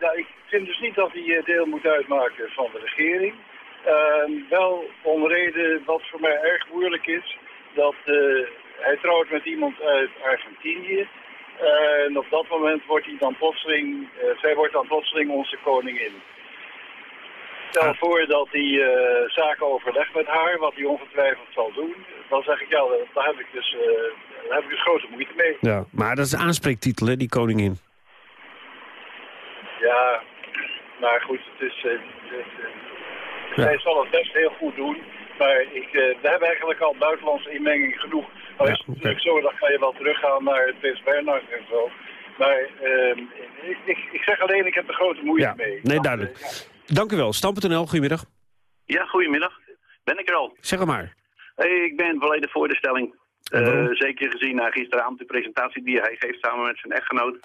S34: ja, ik vind dus niet dat hij deel moet uitmaken van de regering. Uh, wel om reden wat voor mij erg moeilijk is... dat hij trouwt met iemand uit Argentinië... Uh, en op dat moment wordt hij dan plotseling, uh, zij wordt dan plotseling onze koningin. Stel ah. voor dat hij uh, zaken overlegt met haar, wat hij ongetwijfeld zal doen. Dan zeg ik, ja, daar heb ik dus, daar heb ik dus grote moeite mee.
S2: Ja, maar dat is een aanspreektitel, hè, die koningin.
S34: Ja, maar goed, het is, zij zal het best heel goed doen. Maar ik, we hebben eigenlijk al buitenlandse inmenging genoeg is natuurlijk zo, dan ga je wel teruggaan naar het Prins Bernhard en zo. Maar uh, ik, ik, ik, zeg alleen, ik heb er grote moeite
S2: ja.
S34: mee.
S2: Nee, duidelijk. Dank u wel. Stam.nl, goedemiddag.
S35: Ja, goedemiddag. Ben ik er al?
S2: Zeg maar.
S35: Hey, ik ben volledig voor de stelling. Uh, zeker gezien na gisteravond de presentatie die hij geeft samen met zijn echtgenoot.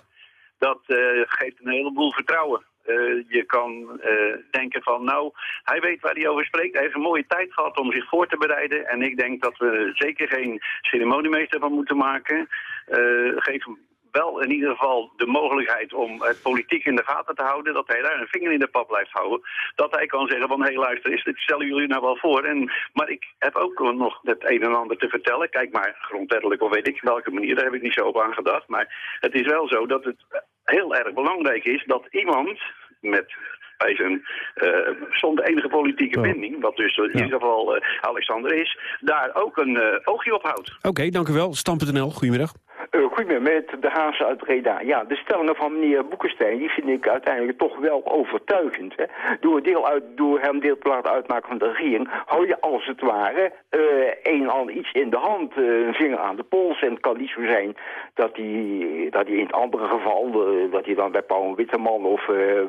S35: Dat uh, geeft een heleboel vertrouwen. Uh, je kan uh, denken van, nou, hij weet waar hij over spreekt. Hij heeft een mooie tijd gehad om zich voor te bereiden. En ik denk dat we zeker geen ceremoniemeester van moeten maken. Uh, geef hem wel in ieder geval de mogelijkheid om het politiek in de gaten te houden. Dat hij daar een vinger in de pap blijft houden. Dat hij kan zeggen van, hé luister eens, dit stellen jullie nou wel voor. En, maar ik heb ook nog het een en ander te vertellen. Kijk maar, grondwettelijk of weet ik welke manier, daar heb ik niet zo op aan gedacht. Maar het is wel zo dat het heel erg belangrijk is dat iemand met bij zijn, uh, zonder enige politieke binding, wat dus in ja. ieder geval uh, Alexander is, daar ook een uh, oogje op houdt.
S2: Oké, okay, dank u wel. Stam.nl, goedemiddag.
S36: Uh, goedemiddag, met de Haase uit Breda. Ja, de stellingen van meneer Boekenstein, die vind ik uiteindelijk toch wel overtuigend. Hè? Door, deel uit, door hem deel te laten uitmaken van de regering, hou je als het ware uh, een en ander iets in de hand, uh, een vinger aan de pols. En het kan niet zo zijn dat hij, dat in het andere geval, dat hij dan bij Paul Witteman of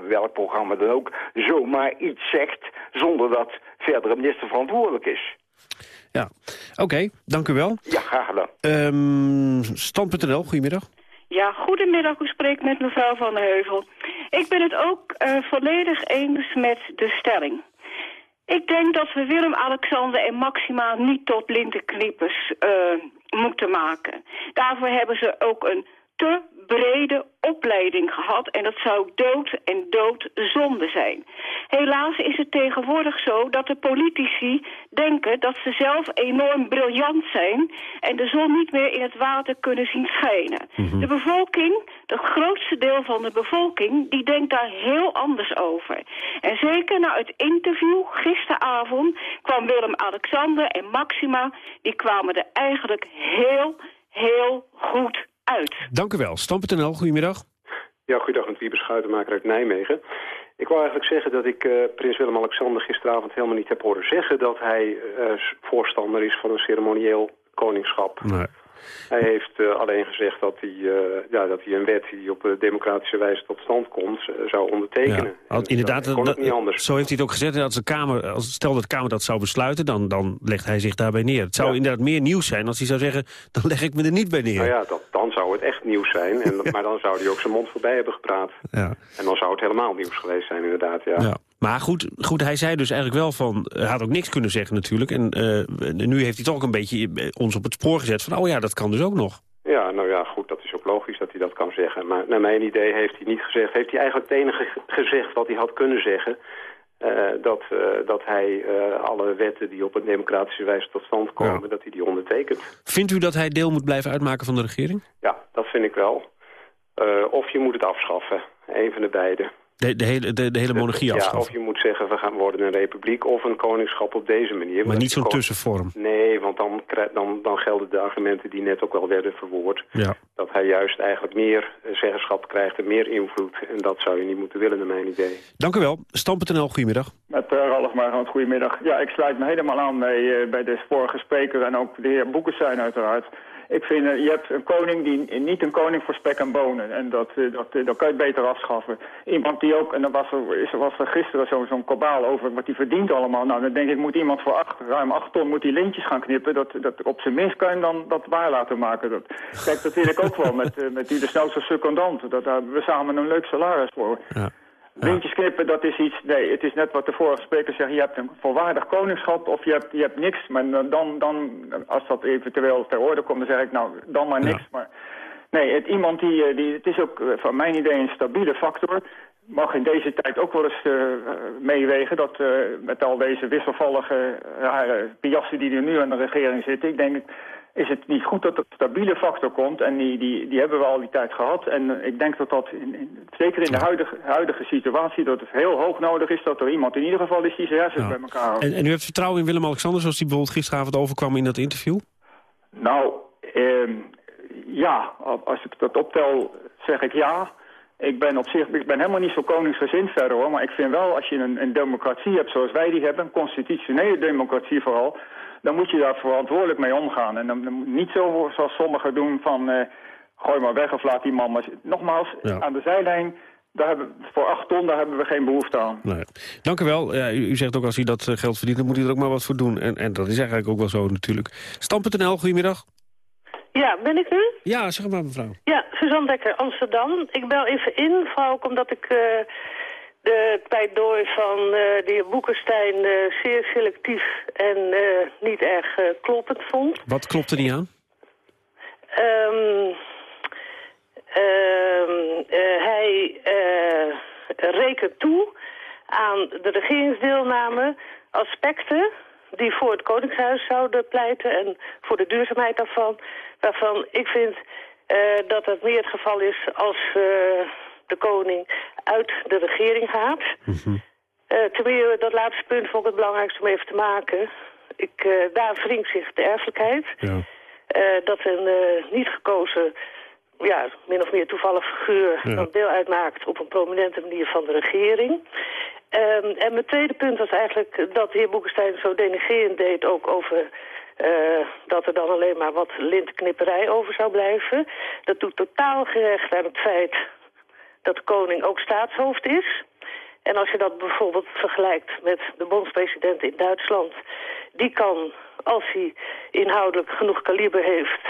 S36: welk programma dan ook, zomaar iets zegt, zonder dat verdere minister verantwoordelijk is.
S2: Ja, oké, okay, dank u wel.
S36: Ja, graag gedaan.
S2: Um, Stand.nl, goedemiddag.
S37: Ja, goedemiddag, u spreekt met mevrouw Van der Heuvel. Ik ben het ook uh, volledig eens met de stelling. Ik denk dat we Willem-Alexander en Maxima niet tot lintenknippers uh, moeten maken. Daarvoor hebben ze ook een te brede opleiding gehad en dat zou dood en doodzonde zijn. Helaas is het tegenwoordig zo dat de politici denken dat ze zelf enorm briljant zijn en de zon niet meer in het water kunnen zien schijnen. Mm -hmm. De bevolking, het grootste deel van de bevolking, die denkt daar heel anders over. En zeker na het interview gisteravond kwam Willem-Alexander en Maxima, die kwamen er eigenlijk heel, heel goed uit.
S2: Dank u wel. Stam.nl, goedemiddag.
S38: Ja, goeiedag, met Wiebe Schuitenmaker uit Nijmegen. Ik wou eigenlijk zeggen dat ik uh, prins Willem-Alexander gisteravond helemaal niet heb horen zeggen... dat hij uh, voorstander is van een ceremonieel koningschap.
S2: Nee.
S38: Hij heeft uh, alleen gezegd dat hij, uh, ja, dat hij een wet die op democratische wijze tot stand komt zou ondertekenen.
S2: Ja, inderdaad,
S38: dat, dat, niet anders.
S2: zo heeft hij het ook gezegd. Als de Kamer, als, stel dat de Kamer dat zou besluiten, dan, dan legt hij zich daarbij neer. Het zou ja. inderdaad meer nieuws zijn als hij zou zeggen, dan leg ik me er niet bij neer.
S38: Nou ja, dat, dan zou het echt nieuws zijn. En, <laughs> maar dan zou hij ook zijn mond voorbij hebben gepraat.
S2: Ja.
S38: En dan zou het helemaal nieuws geweest zijn, inderdaad. Ja.
S2: Maar goed, goed, hij zei dus eigenlijk wel van... Hij had ook niks kunnen zeggen natuurlijk. En uh, nu heeft hij toch ook een beetje ons op het spoor gezet van... oh ja, dat kan dus ook nog.
S38: Ja, nou ja, goed, dat is ook logisch dat hij dat kan zeggen. Maar naar mijn idee heeft hij niet gezegd... heeft hij eigenlijk het enige gezegd wat hij had kunnen zeggen... Uh, dat, uh, dat hij uh, alle wetten die op een democratische wijze tot stand komen, ja. dat hij die ondertekent.
S2: Vindt u dat hij deel moet blijven uitmaken van de regering?
S38: Ja, dat vind ik wel. of je moet het afschaffen, een van de beide.
S2: De, de, hele, de, de hele monarchie afschaffen?
S38: Ja, of je moet zeggen, we gaan worden een republiek of een koningschap op deze manier.
S2: Maar niet zo'n tussenvorm?
S38: Nee, want dan, dan, dan gelden de argumenten die net ook wel werden verwoord.
S2: Ja.
S38: Dat hij juist eigenlijk meer zeggenschap krijgt en meer invloed. En dat zou je niet moeten willen, naar mijn idee.
S2: Dank u wel. Stam.nl, goedemiddag.
S39: Met uh, Ralf Margant, goedemiddag. Ja, ik sluit me helemaal aan bij, uh, bij de vorige spreker en ook de heer Boekestein uiteraard. Ik vind, uh, je hebt een koning die niet een koning voor spek en bonen. En dat, uh, dat, uh, dat kan je beter afschaffen. Iemand die ook, en dan was er, was er gisteren zo'n zo kabaal over wat hij verdient allemaal. Nou, dan denk ik, moet iemand voor acht, ruim acht ton moet die lintjes gaan knippen. Dat, dat op zijn minst kan je dan dat waar laten maken. Dat, kijk, dat wil ik ook wel met, met die de snelste secondant. Dat, daar we samen een leuk salaris voor.
S2: Ja.
S39: Lintjes knippen, dat is iets... Nee, het is net wat de vorige spreker zegt. Je hebt een volwaardig koningschap of je hebt, je hebt niks. Maar dan, dan, als dat eventueel ter orde komt, dan zeg ik nou, dan maar niks. Ja. Maar nee, het, iemand die, die... Het is ook van mijn idee een stabiele factor mag in deze tijd ook wel eens uh, meewegen... dat uh, met al deze wisselvallige rare piassen die er nu aan de regering zitten... ik denk, is het niet goed dat er een stabiele factor komt. En die, die, die hebben we al die tijd gehad. En ik denk dat dat, in, in, zeker in de huidige, huidige situatie... dat het heel hoog nodig is dat er iemand in ieder geval is die zijn hersens ja. bij elkaar houdt.
S2: En, en, u hebt vertrouwen in Willem-Alexander... zoals die bijvoorbeeld gisteravond overkwam in dat interview?
S39: Nou, ja, als ik dat optel, zeg ik ja... Ik ben op zich, ik ben helemaal niet zo koningsgezind verder hoor, maar ik vind wel als je een, een democratie hebt zoals wij die hebben, een constitutionele democratie vooral, dan moet je daar verantwoordelijk mee omgaan. En dan, dan niet zo zoals sommigen doen van uh, gooi maar weg of laat die man maar... Nogmaals, ja. aan de zijlijn, daar hebben, voor acht ton, daar hebben we geen behoefte aan.
S2: Nee. Dank u wel. Ja, u, u, zegt ook als hij dat geld verdient, dan moet hij er ook maar wat voor doen. En, en dat is eigenlijk ook wel zo natuurlijk. Stam.nl, goedemiddag.
S40: Ja, ben ik nu?
S2: Ja, zeg maar mevrouw.
S40: Ja, Suzanne Dekker, Amsterdam. Ik bel even in, vooral ook omdat ik... Uh, de pleidooi van uh, de heer Boekenstein uh, zeer selectief en uh, niet erg kloppend vond.
S2: Wat klopt er niet aan?
S40: Um, um, hij rekent toe aan de regeringsdeelname aspecten die voor het Koningshuis zouden pleiten en voor de duurzaamheid daarvan, waarvan ik vind dat het meer het geval is als de koning uit de regering gaat. Mm -hmm. uh, tenminste, dat laatste punt vond ik het belangrijkste om even te maken. Ik, uh, daar wringt zich de erfelijkheid.
S2: Ja.
S40: Uh, dat een niet gekozen, ja, min of meer toevallig figuur... Ja. deel uitmaakt op een prominente manier van de regering. Um, en mijn tweede punt was eigenlijk dat de heer Boekenstein zo denigerend deed... ook over uh, dat er dan alleen maar wat lintenknipperij over zou blijven. Dat doet totaal gerecht aan het feit dat de koning ook staatshoofd is. En als je dat bijvoorbeeld vergelijkt met de bondspresident in Duitsland... die kan, als hij inhoudelijk genoeg kaliber heeft...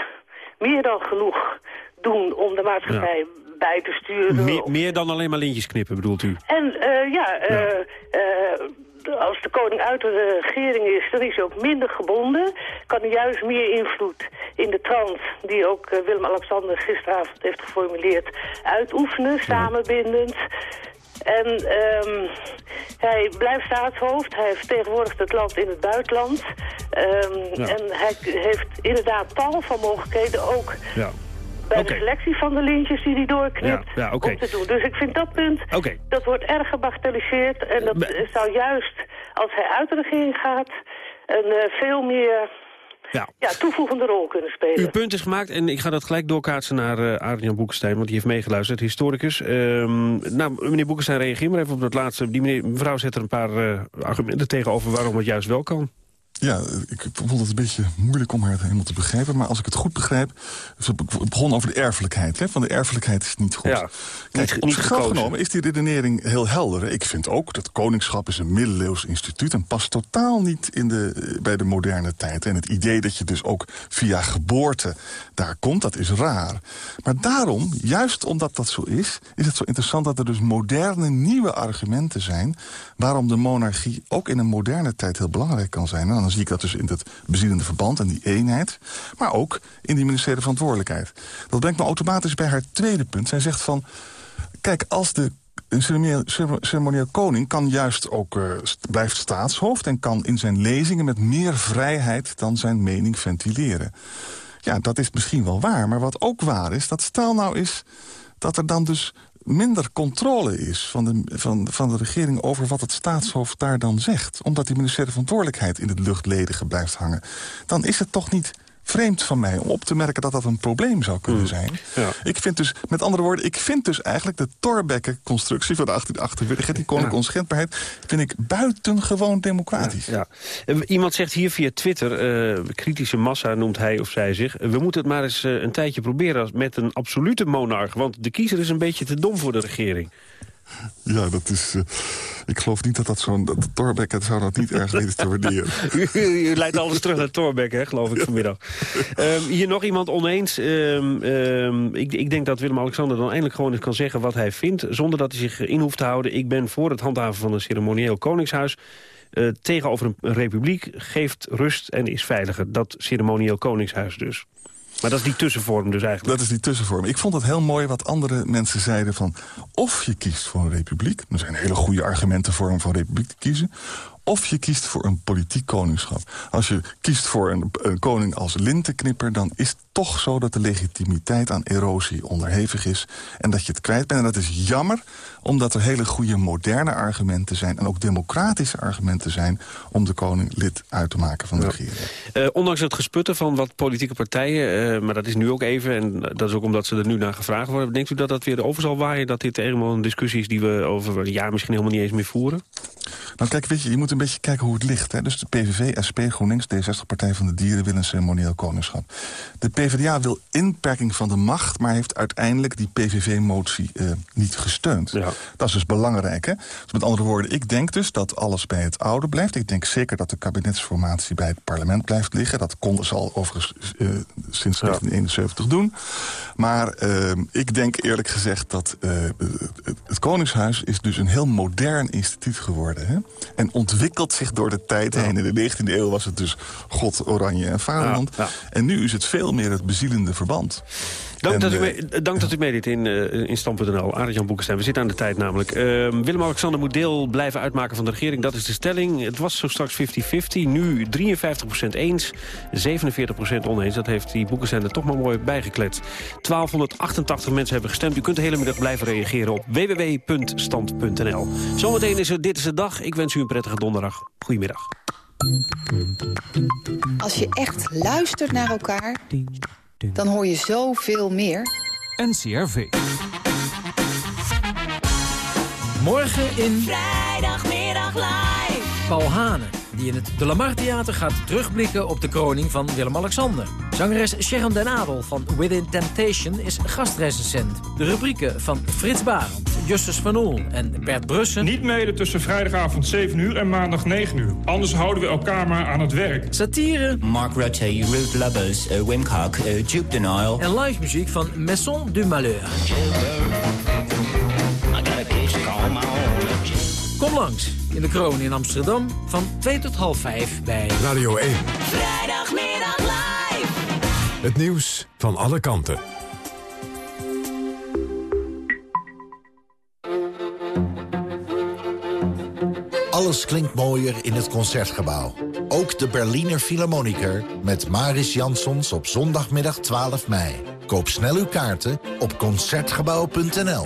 S40: meer dan genoeg doen om de maatschappij ja. bij te sturen.
S2: Meer, meer, dan alleen maar lintjes knippen, bedoelt u?
S40: En uh, ja, ja. Uh, als de koning uit de regering is, dan is hij ook minder gebonden. Kan hij juist meer invloed in de trant, die ook uh, Willem-Alexander gisteravond heeft geformuleerd, uitoefenen, samenbindend. En um, hij blijft staatshoofd, hij vertegenwoordigt het land in het buitenland. Um, ja. En hij heeft inderdaad tal van mogelijkheden ook...
S2: Ja
S40: bij
S2: okay.
S40: de selectie van de lintjes die hij doorknipt
S2: ja, ja, okay.
S40: om te doen. Dus ik vind dat punt,
S2: okay.
S40: dat wordt erg gebagatelliseerd. En dat zou juist, als hij uit de regering gaat, een uh, veel meer
S2: ja.
S40: Ja, toevoegende rol kunnen spelen.
S2: Uw punt is gemaakt en ik ga dat gelijk doorkaatsen naar uh, Adriaan Boekenstein, want die heeft meegeluisterd, historicus. Um, nou, meneer Boekenstein, reageer maar even op dat laatste. Die meneer, mevrouw zet er een paar uh, argumenten tegenover waarom het juist wel kan.
S33: Ja, ik vond het een beetje moeilijk om haar helemaal te begrijpen. Maar als ik het goed begrijp... Ik begon over de erfelijkheid. Hè? Van de erfelijkheid is het niet goed.
S2: Ja,
S33: Kijk,
S2: niet,
S33: op zichzelf genomen is die redenering heel helder. Ik vind ook dat koningschap is een middeleeuws instituut... en past totaal niet in de, bij de moderne tijd. En het idee dat je dus ook via geboorte daar komt, dat is raar. Maar daarom, juist omdat dat zo is... is het zo interessant dat er dus moderne, nieuwe argumenten zijn... waarom de monarchie ook in een moderne tijd heel belangrijk kan zijn. En dan zie ik dat dus in het bezielende verband en die eenheid. Maar ook in die ministeriële verantwoordelijkheid. Dat brengt me automatisch bij haar tweede punt. Zij zegt van, kijk, als de een ceremonieel, koning kan juist ook, uh, blijft staatshoofd... en kan in zijn lezingen met meer vrijheid dan zijn mening ventileren. Ja, dat is misschien wel waar. Maar wat ook waar is, dat stel nou is dat er dan dus minder controle is van de, van, van de regering... over wat het staatshoofd daar dan zegt. Omdat die ministeriële verantwoordelijkheid in het luchtledige blijft hangen. Dan is het toch niet vreemd van mij om op te merken dat dat een probleem zou kunnen mm. zijn. Ja. Ik vind dus, met andere woorden, ik vind dus eigenlijk de Thorbecke-constructie van de 1848, die koninklijke ja. onschendbaarheid, vind ik buitengewoon democratisch.
S2: Ja, Iemand zegt hier via Twitter, uh, kritische massa noemt hij of zij zich, we moeten het maar eens uh, een tijdje proberen met een absolute monarch, want de kiezer is een beetje te dom voor de regering.
S33: Ja, dat is... Uh, ik geloof niet dat dat zo'n... Torbeck zou dat niet erg weten te waarderen. <laughs>
S2: u, leidt alles terug naar Torbeck, hè, geloof ik, vanmiddag. Um, hier nog iemand oneens. Um, um, ik, ik, denk dat Willem-Alexander dan eindelijk gewoon eens kan zeggen wat hij vindt... zonder dat hij zich in hoeft te houden. Ik ben voor het handhaven van een ceremonieel koningshuis... Uh, tegenover een republiek geeft rust en is veiliger. Dat ceremonieel koningshuis dus. Maar dat is die tussenvorm dus eigenlijk.
S33: Dat is die tussenvorm. Ik vond het heel mooi wat andere mensen zeiden van... of je kiest voor een republiek, er zijn hele goede argumenten voor om voor een republiek te kiezen... of je kiest voor een politiek koningschap. Als je kiest voor een, een koning als lintenknipper... dan is toch zo dat de legitimiteit aan erosie onderhevig is... en dat je het kwijt bent. En dat is jammer, omdat er hele goede moderne argumenten zijn... en ook democratische argumenten zijn... om de koning lid uit te maken van de regering.
S2: Uh, ondanks het gesputten van wat politieke partijen... Uh, maar dat is nu ook even, en dat is ook omdat ze er nu naar gevraagd worden... denkt u dat dat weer over zal waaien? Dat dit helemaal een discussie is die we over een jaar misschien helemaal niet eens meer voeren?
S33: Nou kijk, weet je, je moet een beetje kijken hoe het ligt. Hè? Dus de PVV, SP, GroenLinks, D60, Partij van de Dieren... willen een ceremonieel koningschap. De PvdA wil inperking van de macht... maar heeft uiteindelijk die PVV-motie uh, niet gesteund. Ja. Dat is dus belangrijk. Hè? Dus met andere woorden, ik denk dus dat alles bij het oude blijft. Ik denk zeker dat de kabinetsformatie bij het parlement blijft liggen. Dat konden ze al overigens uh, sinds 1971 doen. Maar uh, ik denk eerlijk gezegd dat het, het Koningshuis... is dus een heel modern instituut geworden. Hè? En ontwikkelt zich door de tijd heen. In de 19e eeuw was het dus God, Oranje en Vaderland. En nu is het veel meer het bezielende verband.
S2: Dank, en, dat, u mee, dank dat u meedeed in, uh, in Stand.nl. Arendt-Jan Boekenstein, we zitten aan de tijd namelijk. Uh, Willem-Alexander moet deel blijven uitmaken van de regering. Dat is de stelling. Het was zo straks 50-50. Nu 53% eens, 47% oneens. Dat heeft die Boekenstein er toch maar mooi bijgekletst. 1288 mensen hebben gestemd. U kunt de hele middag blijven reageren op www.stand.nl. Zometeen is er Dit is de Dag. Ik wens u een prettige donderdag. Goedemiddag.
S41: Als je echt luistert naar elkaar dan hoor je zoveel meer.
S42: NCRV. Morgen in...
S43: Vrijdagmiddag live.
S42: Paul Hane, die in het De Lamar Theater gaat terugblikken op de kroning van Willem-Alexander. Zangeres Sharon Den Adel van Within Temptation is gastrecensent. De rubrieken van Frits Barend, Justus van Oel en Bert Brussen...
S44: Niet mede tussen vrijdagavond 7 uur en maandag 9 uur. Anders houden we elkaar maar aan het werk.
S42: Satire.
S45: Mark Rutte, Ruth Lubbers, uh, Wim Kok, uh, Duke Denial.
S42: En live muziek van Maison du Malheur. Kom langs in de Kroon in Amsterdam van 2 tot half 5 bij
S1: Radio 1.
S43: Vrijdagmiddag live.
S1: Het nieuws van alle kanten.
S46: Alles klinkt mooier in het Concertgebouw. Ook de Berliner Philharmoniker met Maris Jansons op zondagmiddag 12 mei. Koop snel uw kaarten op Concertgebouw.nl.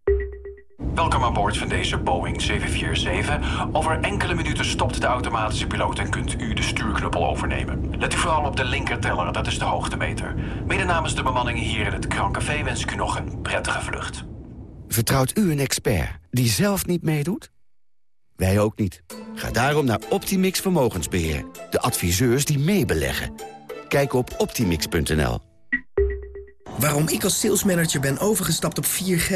S47: Welkom aan boord van deze Boeing 747. Over enkele minuten stopt de automatische piloot en kunt u de stuurknuppel overnemen. Let u vooral op de linkerteller, dat is de hoogtemeter. Mede namens de bemanning hier in het Krancafé wens ik u nog een prettige vlucht.
S48: Vertrouwt u een expert die zelf niet meedoet?
S49: Wij ook niet. Ga daarom naar Optimix Vermogensbeheer. De adviseurs die meebeleggen. Kijk op optimix.nl.
S50: Waarom ik als salesmanager ben overgestapt op 4G?